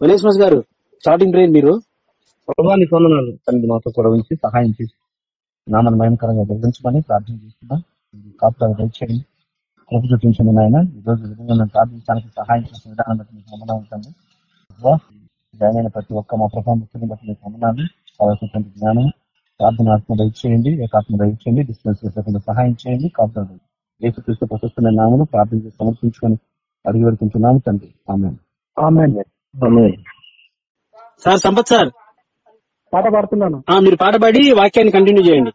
వినేశ్వస్ గారు starting prayer మీరు? ప్రభావ నీ కొందనాలు తండ్రి మాతో కూడా ఉంచి సహాయం చేసి నామని భయంకరంగా బెదిరించమని ప్రార్థన చేస్తున్నాం. కాపుతాలు దయచేయండి. కృప చూపించండి నాయన. ఈ రోజు విధంగా ప్రార్థించడానికి సహాయం చేసిన విధానం బట్టి మీకు గమనం ఉంటుంది జాయిన్ ప్రతి ఒక్క మా ప్రభావం ముఖ్యం బట్టి మీకు గమనాలు కావాల్సినటువంటి జ్ఞానం ప్రార్థన ఆత్మ దయచేయండి ఏకాత్మ దయచేయండి డిస్టెన్స్ చేసేటువంటి సహాయం చేయండి కాపుతాలు ఏసు క్రీస్తు ప్రశస్తమైన నామను ప్రార్థన చేసి సమర్పించుకొని అడిగి పెడుకుంటున్నాము తండ్రి. ఆమె సార్ సంపత్ సార్. పాట పాడుతున్నాను. ఆ, మీరు పాట పాడి వాక్యాన్ని కంటిన్యూ చేయండి.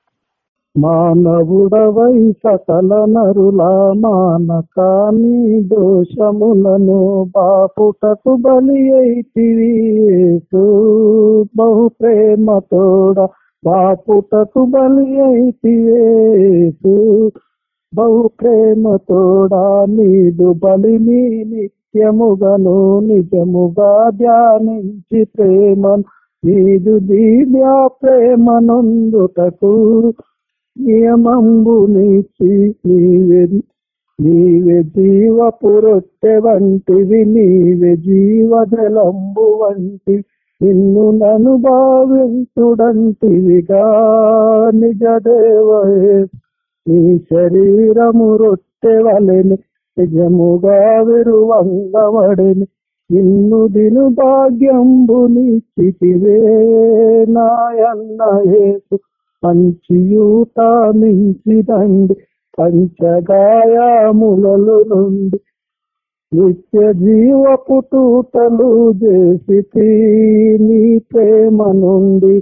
మానవుడవై సకల నరుల మానకాని దోషములను బాపుటకు బలి అయితివి. బహు ప్రేమతోడ బాపుటకు బలి అయితివేసు బహు ప్రేమతోడా నీదు బలిని నిత్యముగను నిజముగా ధ్యానించి ప్రేమను నీదు దివ్య ప్రేమనందుటకు నియమంబు నీచి నీవే నీవే జీవ పురొట్టె వంటివి నీవే జీవజలంబు వంటి నిన్ను నను నిజదేవే నీ శరీరము రొట్టె వలెని నిజముగా విరువంగవడని నిన్ను దిను భాగ్యంబుని చితివే నాయన్న యేసు. పంచియూత మించిదండి పంచగాయాములలు నుండి. నిత్య జీవపు తూటలు చేసి నీ ప్రేమ నుండి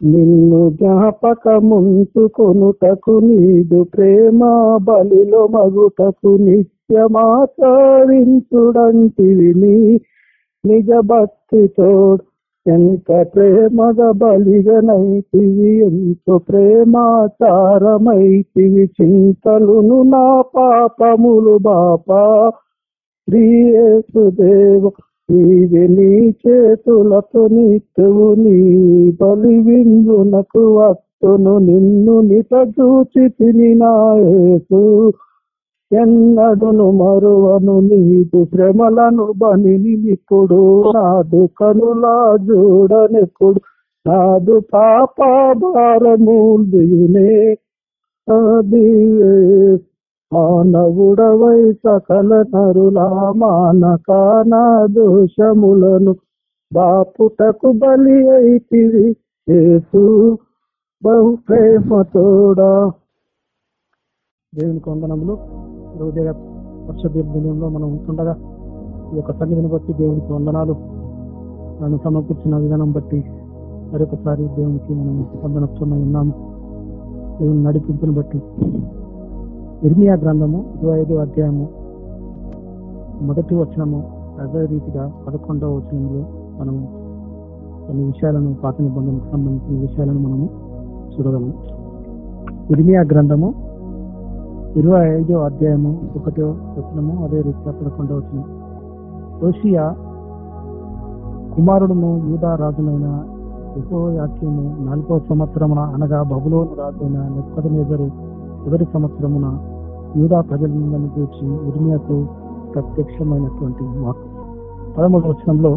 నిన్ను జ్ఞాపకముంచుకొనుటకు నీదు ప్రేమ బలిలో మగుటకు నిత్యమాచరించుడంటివి నీ నిజ భక్తితో ఎంత ప్రేమగ బలిగనైతివి ఎంతో ప్రేమాచారమైతివి చింతలును నా పాపములు బాపా. శ్రీయేసుదేవ నీవే నీ చేతులతో నిత్యవు నీ బలి విందునకు వస్తును నిన్ను నితూచి తిని నాయసు ఎన్నడును మరువను నీకు శ్రమలను బనిని ఇప్పుడు నాదు కనులా చూడనెప్పుడు నాదు పాప భారమూల్యునే అది మానవుడవై సకల నరులా మానకానా దోషములను బాపుటకు బలి అయితివి చేసు బహు ప్రేమతోడా దేవుని కొందనములు హృదయ వర్ష మనం ఉంటుండగా ఈ యొక్క సన్నిధిని బట్టి దేవునికి వందనాలు. నన్ను సమకూర్చిన విధానం బట్టి మరొకసారి దేవునికి మనం వందనస్తున్నాం ఉన్నాము దేవుని నడిపింపును బట్టి ఇర్మియా గ్రంథము ఇరవై ఐదో అధ్యాయము మొదటి వచనము అదే రీతిగా పదకొండవ వచనంలో మనము కొన్ని విషయాలను పాత నిబంధనకు సంబంధించిన విషయాలను మనము చూడగలము. ఇర్మియా గ్రంథము ఇరవై ఐదో అధ్యాయము ఒకటో వచనము అదే రీతిగా పదకొండవ వచనం. రోషియా కుమారుడును యూదా రాజునైన యెహోయాకీము నాలుగో సంవత్సరమున అనగా బబులోను రాజైన నెక్కదనేజరు చివరి సంవత్సరమున యూదా ప్రజలను గూర్చి ఉరిమియాకు ప్రత్యక్షమైనటువంటి వాక్ పదమూడవ వచనంలో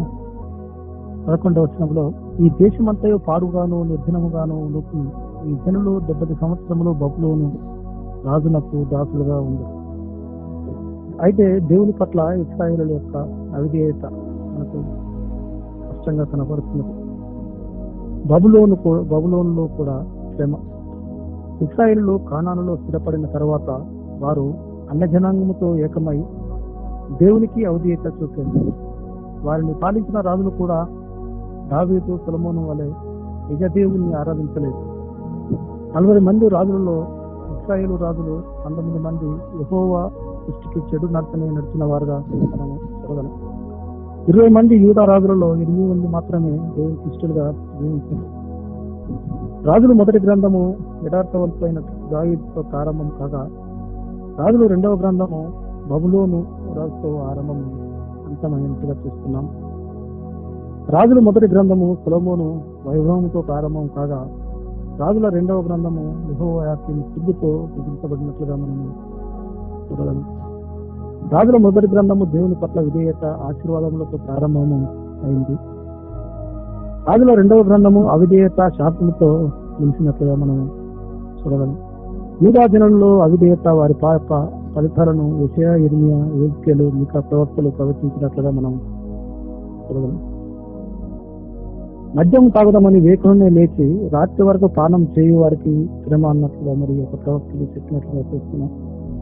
పదకొండవ వచనంలో ఈ దేశమంతయో పాడుగాను నిర్జనముగాను నొప్పి ఈ జనులు డెబ్బది సంవత్సరములు బబులోను రాజునకు దాసులుగా ఉంది అయితే దేవుని పట్ల ఇస్రాయిల యొక్క అవిధేయత మనకు స్పష్టంగా కనపడుతున్నది బబులోను బబులోన్లో బబులోనులో కూడా శ్రమ ఇస్రాయిల్లో కానానులో స్థిరపడిన తర్వాత వారు అన్యజనాంగముతో ఏకమై దేవునికి అవిధేయత చూపారు వారిని పాలించిన రాజులు కూడా దావీదు సులమోను వలె నిజదేవుని ఆరాధించలేదు. నలభై మంది రాజులలో ఇస్రాయేలు రాజులు పంతొమ్మిది మంది యెహోవా దృష్టికి చెడు నడతనే నడిచిన వారుగా మనము చూడగలం. ఇరవై మంది యూదా రాజులలో ఎనిమిది మంది మాత్రమే దేవునికి ఇష్టలుగా జీవించారు. రాజులు మొదటి గ్రంథము యథార్థవంతమైన దావీదుతో ప్రారంభం కాగా రాజులు రెండవ గ్రంథము బబులోను రాజుతో ఆరంభం అంతమైనట్టుగా చూస్తున్నాం. రాజుల మొదటి గ్రంథము సులభోను వైభవంతో ప్రారంభం కాగా రాజుల రెండవ గ్రంథము యెహోవాకి సిగ్గుతో విధించబడినట్లుగా మనము చూడగలం. రాజుల మొదటి గ్రంథము దేవుని పట్ల విధేయత ఆశీర్వాదములతో ప్రారంభము అయింది. రాజుల రెండవ గ్రంథము అవిధేయత శాపముతో నిలిచినట్లుగా మనం చూడగలను యూదాజనంలో అవిధేయత వారి పాప ఫలితాలను విషయ ఇర్మియ ఏజ్కేలు మిగతా ప్రవక్తలు ప్రవచించినట్లుగా మనం చూడగలం మద్యం తాగుదామని వేకునే లేచి రాత్రి వరకు పానం చేయు వారికి శ్రమ అన్నట్లుగా మరి ఒక ప్రవక్తలు చెప్పినట్లుగా చూస్తున్నాం.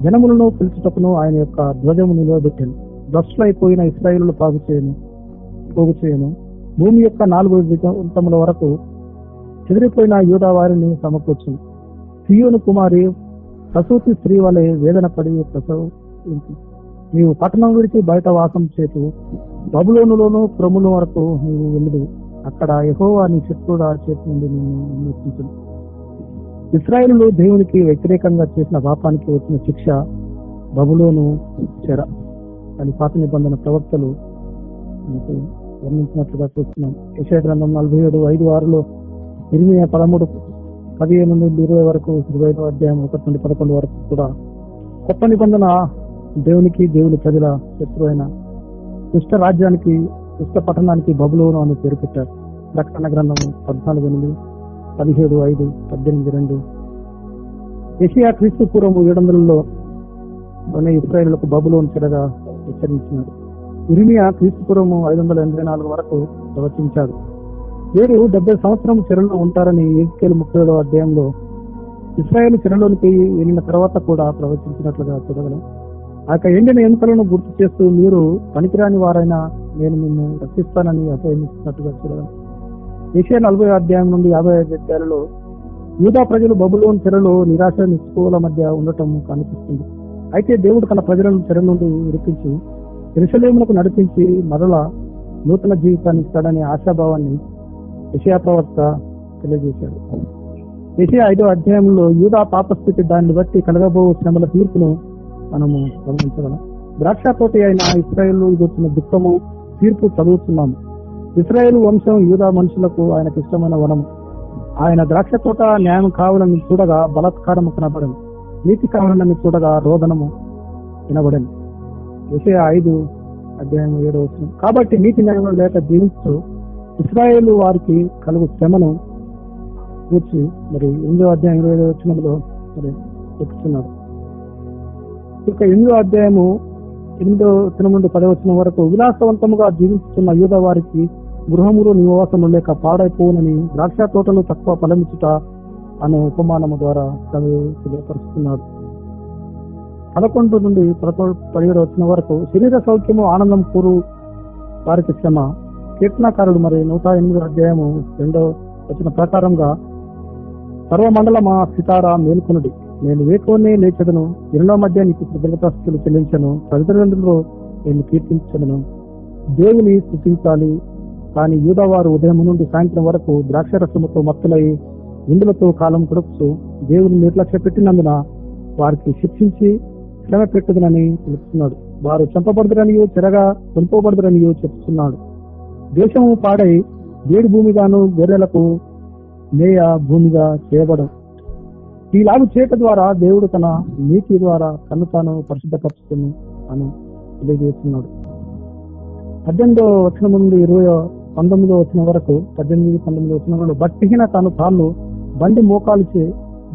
జనములను పిలుచుటకును ఆయన యొక్క ధ్వజము నిలవబెట్టాను. భ్రష్టులైపోయిన ఇస్రాయిలు పాగు చేయను పోగు చేయను. భూమి యొక్క నాలుగు దిగంతముల వరకు చెదిరిపోయిన యూదా వారిని సమకూర్చును. సియోను కుమారి ప్రసూతి స్త్రీ వలె వేదన పడి ప్రసవ నీవు పట్టణం విడిచి బయట వాసం చేతు. బబులోనులోను క్రముల వరకు నీవు వెళ్ళదు. అక్కడ ఎహోవా నీ శత్రుడు ఆ చేతి నుండి నేను విమోచించును దేవునికి వ్యతిరేకంగా చేసిన పాపానికి వచ్చిన శిక్ష బబులోను చెర అని పాత నిబంధన ప్రవక్తలు మనకు వర్ణించినట్లుగా చూస్తున్నాం. యశయ గ్రంథం నలభై ఏడు ఐదు ఆరులో ఇరిమియా పదమూడు పదిహేను నుండి ఇరవై వరకు ఇరవై అధ్యాయం ఒకటి నుండి పదకొండు వరకు కూడా కొత్త నిబంధన దేవునికి దేవుని ప్రజల శత్రు అయిన దుష్ట రాజ్యానికి దుష్ట పట్టణానికి బబులోను అని పేరు పెట్టారు. ప్రకటన గ్రంథం పద్నాలుగు ఎనిమిది పదిహేడు ఐదు పద్దెనిమిది రెండు. ఏషియా క్రీస్తు పూర్వము ఏడు వందలలో ఇస్రాయేళ్ళకు బబులోను చెడగా హెచ్చరించినాడు ఇరిమియా క్రీస్తు పూర్వము ఐదు వందల ఎనభై నాలుగు వరకు ప్రవచించాడు వీరు డెబ్బై సంవత్సరం చెరలో ఉంటారని ఏజ్కేలు ముప్పై ఏడవ అధ్యాయంలో ఇస్రాయేల్ చెరలోనికి వెళ్ళిన తర్వాత కూడా ప్రవచించినట్లుగా చూడగలం. ఆ యొక్క ఎండిన ఎముకలను గుర్తు చేస్తూ మీరు పనికిరాని వారైనా నేను నిన్ను రక్షిస్తానని అభయమిస్తున్నట్టుగా చూడగలం. ఏషియా నలభై అధ్యాయం నుండి యాభై ఐదు అధ్యాయులలో యూదా ప్రజలు బబులోని చెరలో నిరాశ నిస్కోల మధ్య ఉండటం కనిపిస్తుంది. అయితే దేవుడు తన ప్రజలను చెర నుండి విడిపించి ఎరుసలేములకు నడిపించి మరల నూతన జీవితాన్ని ఇస్తాడనే ఆశాభావాన్ని విషయా ప్రవర్త తెలియజేశాడు. విషయ ఐదో అధ్యాయంలో యూదా పాపస్థితి దాన్ని బట్టి కలగబో శ్రమల తీర్పును మనము గమనించగలం. ద్రాక్ష తోటి అయిన ఇస్రాయేల్ వచ్చిన దుఃఖము తీర్పు చదువుతున్నాము ఇస్రాయేల్ వంశం యూదా మనుషులకు ఆయనకు ఇష్టమైన వనము ఆయన ద్రాక్ష తోట న్యాయం కావాలని చూడగా బలాత్కారము కనబడింది నీతి కావాలని చూడగా రోదనము వినబడింది విషయ ఐదు అధ్యాయం ఏడు కాబట్టి నీతి న్యాయం లేక జీవిస్తూ ఇస్రాయేల్ వారికి కలుగు శ్రమను కూర్చి మరి ఎనిమిదో అధ్యాయం ఇరవై ఐదో వచ్చినప్పుడు మరి చెప్తున్నారు. ఇక ఎనిమిదో అధ్యాయము ఎనిమిదో వచ్చిన నుండి పదవచనం వరకు విలాసవంతముగా జీవిస్తున్న యూద వారికి గృహములు నివాసము లేక పాడైపోవునని ద్రాక్ష తోటలు తక్కువ ఫలమిచ్చుట అనే ఉపమానము ద్వారా తెలియపరుస్తున్నాడు పదకొండు నుండి పదకొండు పదిహేడు వచ్చిన వరకు శరీర సౌఖ్యము ఆనందం కూరు వారికి శ్రమ. కీర్తనాకారుడు మరి నూట ఎనిమిదో అధ్యాయము రెండో వచ్చిన ప్రకారంగా సర్వమండలమా సితారా మేల్కొనుడి. నేను వేకోనే లేచదను ఇరుల మధ్య నీకు కృతజ్ఞతాస్తులు చెల్లించను తల్లిదండ్రులు నేను కీర్తించదను. దేవుని సృష్టించాలి కానీ యూదవారు ఉదయం నుండి సాయంత్రం వరకు ద్రాక్షరసముతో మత్తులై ఇందులతో కాలం గడుపుతూ దేవుని నిర్లక్ష్య పెట్టినందున వారికి శిక్షించి శ్రమ పెట్టుదనని తెలుపుతున్నాడు. వారు చంపబడదురనియో చెరగా కొనుకోబడదురనియో చెప్తున్నాడు. దేశము పాడై ఏడు భూమిగాను గొర్రెలకు మేయ భూమిగా చేయబడం. ఈలాగు చేయట ద్వారా దేవుడు తన నీతి ద్వారా తను తాను పరిశుద్ధపరుచుకుని అని తెలియజేస్తున్నాడు. పద్దెనిమిదో వచ్చిన నుండి ఇరవై పంతొమ్మిదో వచ్చిన వరకు పద్దెనిమిది పంతొమ్మిది వచ్చిన వరకు భక్తిహీన తాను తాను బండి మోకాలిచి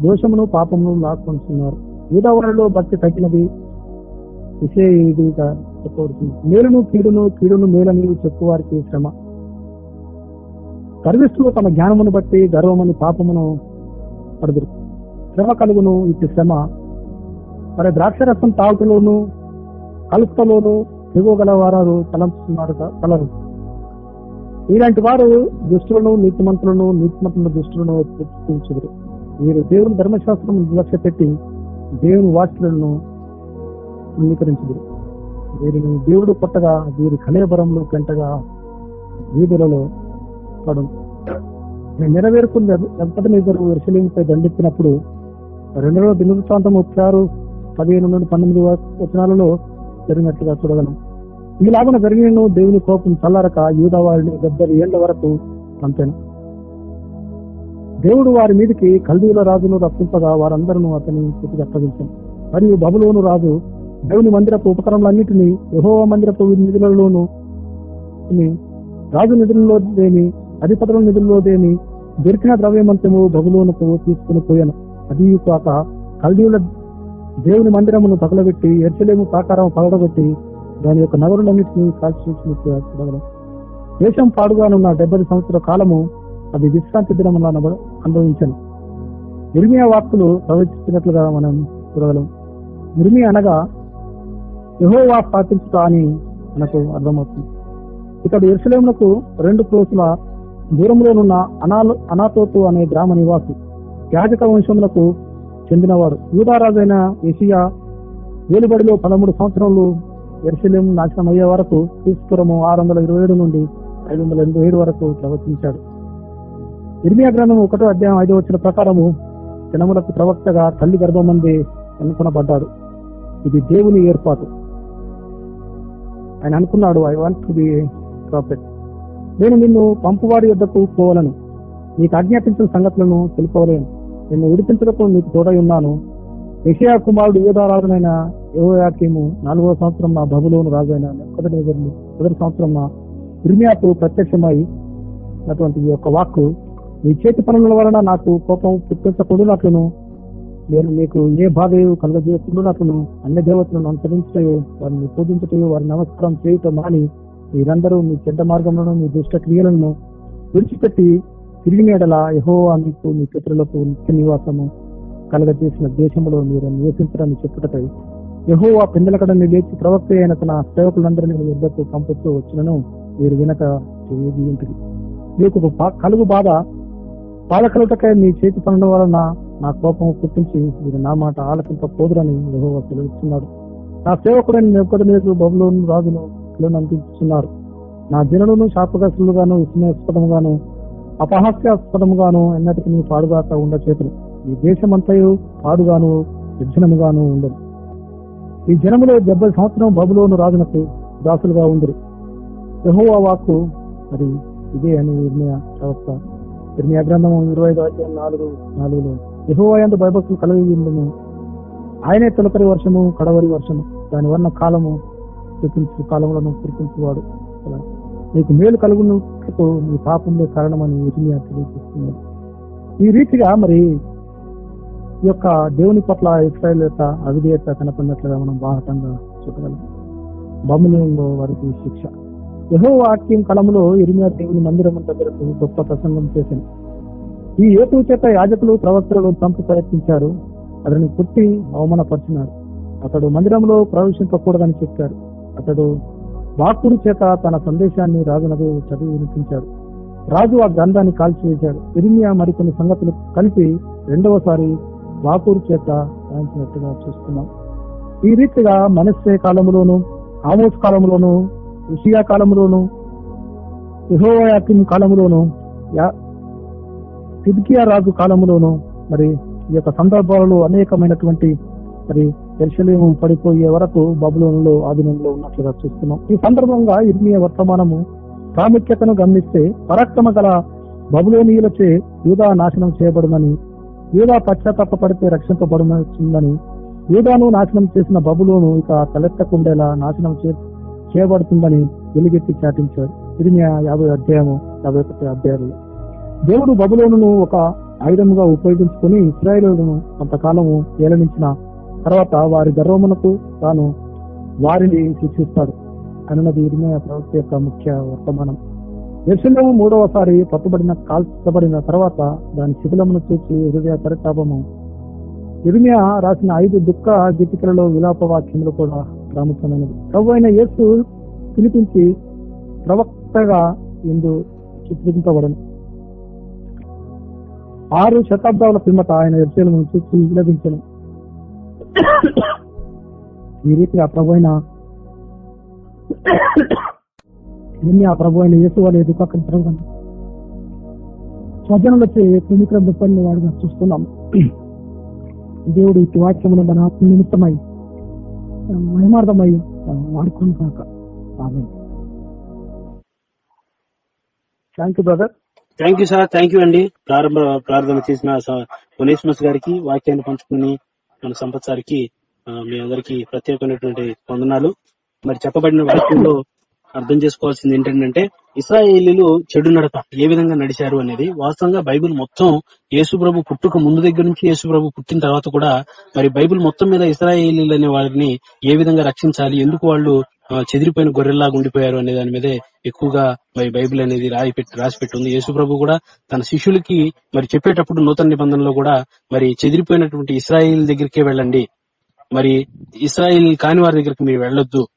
దోషమును పాపమును లాక్కొంటున్నారు వీడవారిలో భక్తి తగినది విషయ చెప్పబడుతుంది మేలును కీడును కీడును మేలని చెప్పువారికి శ్రమ. గర్విస్తులు తమ జ్ఞానమును బట్టి గర్వమని పాపమును పడుదురు. శ్రమ కలుగును ఇచ్చి శ్రమ. మరి ద్రాక్షరసం తాగుటలోను కలుపులోను దిగువగల వారు తలంపుతున్నారు కలరు ఇలాంటి వారు దుష్టులను నీతిమంతులను నీతిమంతుల దుష్టులను చూపించరు వీరు దేవుని ధర్మశాస్త్రం లక్ష్య పెట్టి దేవుని వాక్యులను అంగీకరించుదురు. వీరిని దేవుడు కొట్టగా వీరి కలేబరంలో పెంటగా వీధులలో పడు. నెరవేరుకుని దంపతులు ఇద్దరు ఎరుసలేమిపై దండెత్తినప్పుడు రెండవ దినవృత్తాంతం ముప్పై ఆరు పదిహేను నుండి పంతొమ్మిది వచనాలలో జరిగినట్లుగా చూడగలం ఈలాగున జరిగిన దేవుని కోపం చల్లారక యూదవారిని డెబ్బై ఏళ్ళ వరకు పంపాను దేవుడు వారి మీదకి కల్దీల రాజును రప్పింపగా వారందరూ అతని స్థితికి అప్పగించాను. మరియు బబులోను రాజు దేవుని మందిరపు ఉపకరణలన్నింటినీ యహోవ మందిరపు నిధులలోను రాజు నిధుల్లో దేని అధిపతుల నిధుల్లో దేని దొరికిన ద్రవ్యమంతము బహులోనకు తీసుకుని పోయాను. అది కాక కల్దీవుల దేవుని మందిరమును పగలబెట్టి ఎర్చలేము ప్రాకారం పగలగొట్టి దాని యొక్క నగరులన్నింటినీ కాల్చినట్లుగా చూడగలం దేశం పాడుగానున్న డెబ్బై సంవత్సరాల కాలము అది విశ్రాంతి దినమున అనుభవించాను. నిర్మీయ వాక్కులు ప్రవేశించినట్లుగా మనం చూడగలం. నిర్మి అనగా యహోవా స్థాపించుట అని మనకు అర్థమవుతుంది. ఇక్కడ ఎరుసలేములకు రెండు క్రోసుల దూరంలోనున్న అనాలు అనాతోతు అనే గ్రామ నివాసి యాజక వంశములకు చెందినవాడు. యూదారాజైన ఏషియా వేలుబడిలో పదమూడు సంవత్సరాలు ఎరుసలేం నాశనం అయ్యే వరకు క్రీస్తుపురము ఆరు వందల ఇరవై ఏడు నుండి ఐదు వందల ఎనభై ఏడు వరకు ప్రవచించాడు ఇర్మియా గ్రంథం ఒకటో అధ్యాయం ఐదో వచ్చిన ప్రకారము జనములకు ప్రవక్తగా తల్లి గర్భమంది అనుకునబడ్డాడు ఇది దేవుని ఏర్పాటు. ఆయన అనుకున్నాడు I want to be prophet నేను నిన్ను పంపువారి యొద్దకు పోవాలను. నీకు ఆజ్ఞాపించిన సంగతులను తెలుపవలేను. నిన్ను విడిపించడకు నీకు తోడై ఉన్నాను. యషయా కుమారుడు యోధారాజునైన యోయాకీము నాలుగవ సంవత్సరం నా బబులోను రాజైన మొదటి సంవత్సరం నా ఇర్మియాకు ప్రత్యక్షమై అటువంటి ఈ యొక్క వాక్కు నీ చేతి పనుల వలన నాకు కోపం పుట్టించకూడనట్లును నేను మీకు ఏ బాధ కలగజేయకుండాట్లును అన్ని దేవతలను అనుసరించటయో వారిని పూజించటయో వారి నమస్కారం చేయటం మాని మీరందరూ మీ చెడ్డ మార్గంలో మీ దుష్ట క్రియలను విడిచిపెట్టి తిరిగి ఎడల యహోవా మీకు మీ పితరులకు నిత్య నివాసము కలగజేసిన దేశంలో మీరు నివసించడాన్ని చెప్పుటకై. యహోవా పిందలకడని లేచి ప్రవక్త అయిన తన సేవకులందరినీ మీ యుద్ధకు పంపుతూ వచ్చినను మీరు వినక చేయి ఉంటుంది మీకు కలుగు బాధ బాధ కలుగుటకై మీ చేతి పనుల వలన నా కోపం పుట్టించి మీరు నా మాట ఆలకింపపోదురని యహోవా సెలవిస్తున్నాడు నా సేవకుడని నెక్కదలేదు బబులోను రాజును అందిస్తున్నారు నా జనులను శాపగ్రస్తులుగాను విస్మయాస్పదముగాను అపహాస్యాస్పదముగాను ఎన్నటికి నీ పాడుగాక ఉండ చేతులు ఈ దేశమంతయు పాడుగాను విజనముగాను ఉండదు. ఈ జనములో డెబ్బై సంవత్సరం బబులోను రాజునకు దాసులుగా ఉండరు యహోవా వాక్కు మరి ఇదే అని నిర్ణయ ప్రవక్త నిర్ణయ గ్రంథం ఇరవై ఐదు అధ్యాయం నాలుగు నాలుగులో యహోవాయందు భయభక్తులు కలిగి ఉండము ఆయనే తొలకరి వర్షము కడవరి వర్షము దాని వలన కాలము కురిపించు కాలంలో కురిపించువాడు. నీకు మేలు కలుగునకు నీ పాపంలో కారణమని ఇర్మియా తెలియజేస్తున్నాడు. ఈ రీతిగా మరి ఈ యొక్క దేవుని పట్ల ఇస్రాయల్ యొక్క అవిధేయత కనపడినట్లుగా మనం బాహటంగా చూడగలం. బొమ్మలంలో వారికి శిక్ష. యహో వాక్యం కలములో ఇరిమియా దేవుని మందిరం దగ్గరకు గొప్ప ప్రసంగం చేసింది. ఈ ఏపు చేత యాజకులు ప్రవక్తలు చంపు ప్రయత్నించారు. అతని పుట్టి అవమానపరిచినారు. అతడు మందిరంలో ప్రవేశించకూడదని చెప్పారు. అతడు వాక్కుడు చేత తన సందేశాన్ని రాజునకు చదివి వినిపించాడు. రాజు ఆ గ్రంథాన్ని కాల్చివేశాడు. ఇరిమియా మరికొన్ని సంగతులు కలిపి రెండవసారి వాకూరు చేత రాయించినట్టుగా చూస్తున్నాం. ఈ రీతిగా మనస్సే కాలంలోను ఆమోస్ కాలంలోను ఉషియా కాలంలోను యహోయాకిం కాలంలోను యా- సిద్కియా రాజు కాలంలోనూ మరి ఈ యొక్క సందర్భాలలో అనేకమైనటువంటి మరి ఎరుసలేము పడిపోయే వరకు బబులోనులో ఆధీనంలో ఉన్నట్లుగా చూస్తున్నాం. ఈ సందర్భంగా ఇర్మియ వర్తమానము ప్రాముఖ్యతను గమనిస్తే పరాక్రమ గల బబులోనియులచే యూదా నాశనం చేయబడునని యూదా పశ్చాత్తాప పడితే రక్షింపబడుతుందని యూదాను నాశనం చేసిన బబులోను ఇక తలెత్తకుండేలా నాశనం చేయబడుతుందని వెలుగెత్తి చాటించాడు. ఇర్మియా యాభై అధ్యాయము యాభై ఒకటి అధ్యాయులు. దేవుడు బబులోను ఒక ఆయుధముగా ఉపయోగించుకుని ఇస్రాయేలును కొంతకాలము ఏలనించిన తర్వాత వారి గర్వమునకు తాను వారిని శిక్షిస్తాడు అన్నది ఇరిమయ ప్రవక్త యొక్క ముఖ్య వర్తమానం. యెరూషలేము మూడవసారి పట్టుబడిన కాల్చబడిన తర్వాత దాని శిథిలమును చూసి హృదయ పరితాపము. ఇరిమియా రాసిన ఐదు దుఃఖ గీతికలలో విలాప వాక్యములు కూడా ప్రాముఖ్యమైనది ప్రభు అయిన యేసు పిలిపించి ప్రవక్తగా ఇందు చిత్రించబడను ఆరు శతాబ్దాల పిమ్మట ఆయన ఎరుసలేమును చూసి విలపించను ఈ రీతిగా ప్రభు అయిన ఎన్ని ఆ ప్రభు అయిన యేసు వాళ్ళ దుఃఖం వచ్చే పుణ్యక్రమ దుఃఖాన్ని వాడిగా చూస్తున్నాం. దేవుడు ఇటు వాక్యమును మన ఆత్మ నిమిత్తమై మహిమార్థమై వాడుకుని కాక thank you brother thank you sir thank you అండి. ప్రారంభ ప్రార్థన చేసిన ఒనేస్మస్ గారికి వాక్యాన్ని పంచుకుని మన సంపత్ సార్కి మీ అందరికి ప్రత్యేకమైనటువంటి వందనాలు. మరి చెప్పబడిన వాక్యంలో అర్థం చేసుకోవాల్సింది ఏంటంటే ఇస్రాయేలీలు చెడు నడక ఏ విధంగా నడిచారు అనేది వాస్తవంగా బైబిల్ మొత్తం యేసుప్రభు పుట్టుక ముందు దగ్గర నుంచి యేసుప్రభు పుట్టిన తర్వాత కూడా మరి బైబిల్ మొత్తం మీద ఇస్రాయేలీలు అనే వారిని ఏ విధంగా రక్షించాలి ఎందుకు వాళ్ళు చెదిరిపోయిన గొర్రెల్లాగా ఉండిపోయారు అనే దాని మీదే ఎక్కువగా మరి బైబిల్ అనేది రాయి పెట్టి రాసి పెట్టి ఉంది యేసుప్రభు కూడా తన శిష్యులకి మరి చెప్పేటప్పుడు నూతన నిబంధనలో కూడా మరి చెదిరిపోయినటువంటి ఇస్రాయిల్ దగ్గరికే వెళ్ళండి. మరి ఇస్రాయిల్ కాని వారి దగ్గరికి మీరు వెళ్ళొద్దు.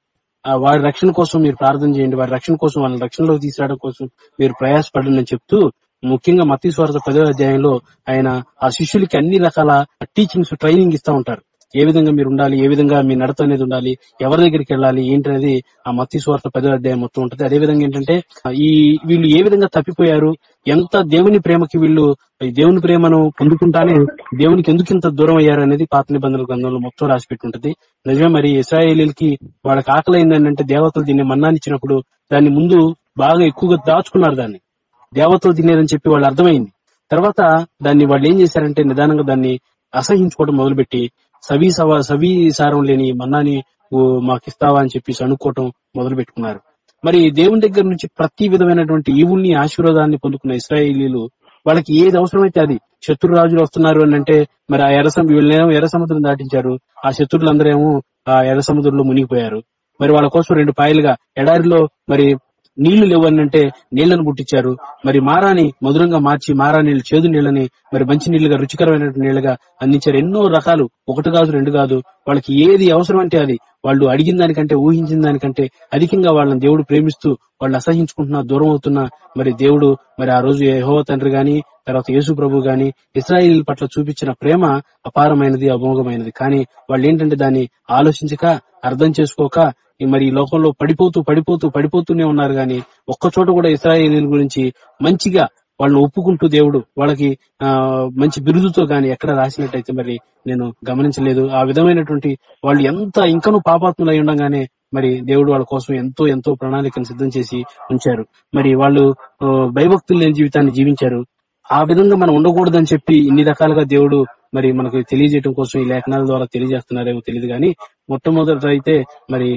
ఆ వారి రక్షణ కోసం మీరు ప్రార్థన చేయండి. వారి రక్షణ కోసం వాళ్ళని రక్షణలోకి తీసుకురావడం కోసం మీరు ప్రయాసపడండి అని చెప్తూ ముఖ్యంగా మతీశ్వరత పదో అధ్యాయంలో ఆయన ఆ శిష్యులకి అన్ని రకాల టీచింగ్స్ ట్రైనింగ్ ఇస్తా ఉంటారు. ఏ విధంగా మీరు ఉండాలి ఏ విధంగా మీ నడత అనేది ఉండాలి ఎవరి దగ్గరికి వెళ్ళాలి ఏంటనేది ఆ మత్తి స్వార్థ పెద్ద అధ్యాయం మొత్తం ఉంటుంది. అదే విధంగా ఏంటంటే ఈ వీళ్ళు ఏ విధంగా తప్పిపోయారు ఎంత దేవుని ప్రేమకి వీళ్ళు దేవుని ప్రేమను పొందుకుంటానే దేవునికి ఎందుకు ఇంత దూరం అయ్యారు అనేది పాత నిబంధనల గ్రంథంలో మొత్తం రాసి పెట్టి నిజమే మరి ఇస్రాయేలీలకి వాళ్ళకి ఆకలి అయిందంటే దేవతలు దీన్ని మన్నానిచ్చినప్పుడు దాన్ని ముందు బాగా ఎక్కువగా దాచుకున్నారు దాన్ని. దేవతలు తినేదని చెప్పి వాళ్ళు అర్థమైంది. తర్వాత దాన్ని వాళ్ళు ఏం చేశారంటే నిదానంగా దాన్ని అసహించుకోవడం మొదలుపెట్టి సవి సవ సవి సారం లేని మన్నాని మాకు ఇస్తావా అని చెప్పేసి అనుకోవటం మొదలు పెట్టుకున్నారు. మరి దేవుని దగ్గర నుంచి ప్రతి విధమైనటువంటి ఈవుల్ని ఆశీర్వాదాన్ని పొందుకున్న ఇస్రాయేలీలు వాళ్ళకి ఏది అవసరమైతే అది శత్రు రాజులు వస్తున్నారు అని అంటే మరి ఆ ఎర్ర వీళ్ళేమో ఎర్ర సముద్రం దాటించారు. ఆ శత్రులందరేమో ఆ ఎర్ర సముద్రంలో మునిగిపోయారు. మరి వాళ్ళ కోసం రెండు పాయలుగా ఎడారిలో మరి నీళ్ళు లేవనంటే నీళ్ళను పుట్టించారు మరి మారాని మధురంగా మార్చి మారా నీళ్ళు చేదు నీళ్ళని మరి మంచి నీళ్ళుగా రుచికరమైన నీళ్ళుగా అందించారు. ఎన్నో రకాలు ఒకటి కాదు రెండు కాదు. వాళ్ళకి ఏది అవసరం అంటే అది. వాళ్ళు అడిగిన దానికంటే ఊహించిన దానికంటే అధికంగా వాళ్ళని దేవుడు ప్రేమిస్తూ వాళ్ళు అసహించుకుంటున్నా దూరం అవుతున్నా మరి దేవుడు మరి ఆ రోజు యహో తండ్రి గాని తర్వాత యేసు ప్రభు గాని ఇస్రాయిల్ పట్ల చూపించిన ప్రేమ అపారమైనది అమోఘమైనది. కానీ వాళ్ళు ఏంటంటే దాన్ని ఆలోచించక అర్థం చేసుకోక మరి ఈ లోకంలో పడిపోతూ పడిపోతూ పడిపోతూనే ఉన్నారు గాని ఒక్క చోట కూడా ఇస్రాయేలీల గురించి మంచిగా వాళ్ళని ఒప్పుకుంటూ దేవుడు వాళ్ళకి ఆ మంచి బిరుదుతో గాని ఎక్కడ రాసినట్టయితే మరి నేను గమనించలేదు. ఆ విధమైనటువంటి వాళ్ళు ఎంత ఇంకనూ పాపాత్ములు అయి ఉండగానే మరి దేవుడు వాళ్ళ కోసం ఎంతో ఎంతో ప్రణాళికను సిద్ధం చేసి ఉంచారు. మరి వాళ్ళు భయభక్తులు లేని జీవితాన్ని జీవించారు. ఆ విధంగా మనం ఉండకూడదని చెప్పి ఇన్ని రకాలుగా దేవుడు మరి మనకు తెలియజేయడం కోసం ఈ లేఖనాల ద్వారా తెలియజేస్తున్నారేమో తెలియదు కానీ మొట్టమొదట అయితే మరి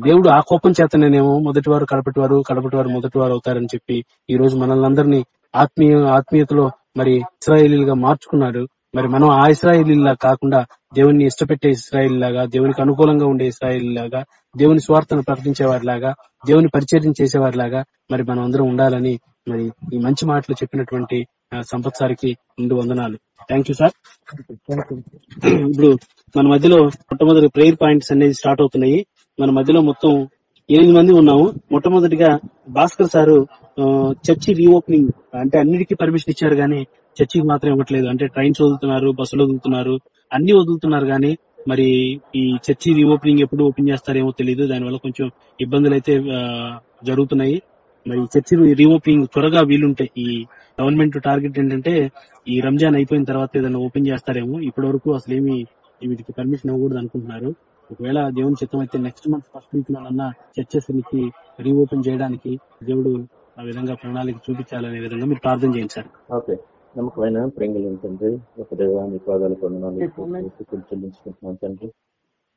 దేవుడు ఆ కోపం చేతనేనేమో మొదటి వారు కడపటి వారు కడపటి వారు మొదటి వారు అవుతారని చెప్పి ఈ రోజు మనల్ని ఆత్మీయ ఆత్మీయతలో మరి ఇస్రాయేలీలుగా మార్చుకున్నారు మరి మనం ఆ ఇస్రాయేలీలా కాకుండా దేవుని ఇష్టపెట్టే ఇస్రాయేల్ లాగా దేవునికి అనుకూలంగా ఉండే ఇస్రాయేల్ లాగా దేవుని స్వార్థను ప్రకటించేవారిలాగా దేవుని పరిచయం చేసేవారిలాగా మరి మనం అందరం ఉండాలని మరి ఈ మంచి మాటలు చెప్పినటువంటి సంపత్ సార్కి ముందు వందనాలు. థ్యాంక్ యూ సార్ ఇప్పుడు మన మధ్యలో మొట్టమొదటి ప్రేయర్ పాయింట్స్ అనేది స్టార్ట్ అవుతున్నాయి. మన మధ్యలో మొత్తం ఎనిమిది మంది ఉన్నాము. మొట్టమొదటిగా భాస్కర్ సారు ఆ, చర్చి రీఓపెనింగ్ అంటే అన్నిటికీ పర్మిషన్ ఇచ్చారు కానీ చర్చికి మాత్రం ఇవ్వట్లేదు. అంటే ట్రైన్స్ వదులుతున్నారు బస్సులు వదులుతున్నారు అన్ని వదులుతున్నారు కానీ మరి ఈ చర్చి రీఓపెనింగ్ ఎప్పుడు ఓపెన్ చేస్తారేమో తెలియదు దానివల్ల కొంచెం ఇబ్బందులు అయితే జరుగుతున్నాయి. మరి చర్చి రీఓపెనింగ్ త్వరగా వీలుంటే ఈ గవర్నమెంట్ టార్గెట్ ఏంటంటే ఈ రంజాన్ అయిపోయిన తర్వాత ఏదైనా ఓపెన్ చేస్తారేమో. ఇప్పటి వరకు అసలు ఏమి వీటికి పర్మిషన్ ఇవ్వకూడదు అనుకుంటున్నారు. ఒకవేళ దేవుని చిత్తం అయితే నెక్స్ట్ మంత్ ఫస్ట్ వీక్ లోనన్నా చర్చెస్కి రీఓపెన్ చేయడానికి దేవుడు ఆ విధంగా ప్రణాళిక చూపించాలనే విధంగా మీరు ప్రార్థన చేయించారు ఓకే. నమ్మకమైన ప్రేంగులు తండ్రి ఒక దేవ పాదాలు కొందనాలు చెల్లించుకుంటున్నాం తండ్రి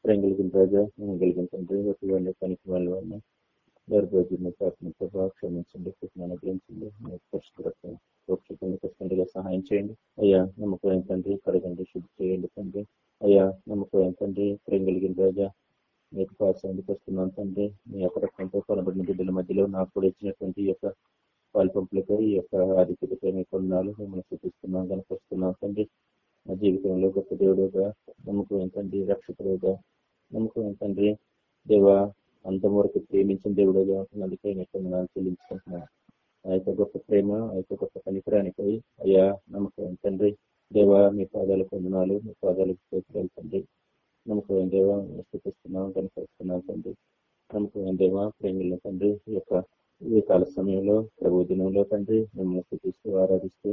ప్రేంగులకి రాజా మేము కలిగిన తండ్రి. ఒక వెళ్ళే పనికి వాళ్ళ వల్ల దౌర్భాగ్యం ప్రార్థనతో బాగా క్షమించండి కృష్ణ అనుగ్రహించండి. మీ పరిశుభ్రత సూక్షితంగా కష్టంగా సహాయం చేయండి. అయ్యా నమ్మకమైన తండ్రి కడగండి శుద్ధి చేయండి తండ్రి. అయ్యా నమ్మకమైన తండ్రి ప్రేంగలిగిన రాజా మీకు పాసానికి వస్తున్నాను తండ్రి. మీ యొక్క రక్తంతో కొనబడిన బిడ్డల మధ్యలో నాకు కూడా ఇచ్చినటువంటి యొక్క పాలు పంపులపై ఈ యొక్క అధిపతిపై మీ కొన్నాళ్ళు మిమ్మల్ని చూపిస్తున్నాం కనుకొస్తున్నాం తండ్రి మా జీవితంలో గొప్ప దేవుడుగా నమ్మకం ఏంటండి రక్షకుడుగా నమ్మకం ఏంటండి దేవా అంతం వరకు ప్రేమించిన దేవుడుగా ఉంటున్నందుకే మీ కొందనాలు చెల్లించుకుంటున్నాను ఆ యొక్క గొప్ప ప్రేమ ఆ యొక్క గొప్ప కనికరానికై అయ్యా నమ్మకం ఏంటండి దేవా మీ పాదాలు కొందనాలు మీ పాదాలకు స్తోత్రాలు తండ్రి. నమ్మకం దేవా స్థుతిస్తున్నాం కనిపిస్తున్నాం తండ్రి. నమ్మకం దేవా ప్రేమిలో తండ్రి ఈ యొక్క కాల సమయంలో ప్రభు దినంలో తండ్రి మిమ్మల్ని స్థుతిస్తూ ఆరాధిస్తూ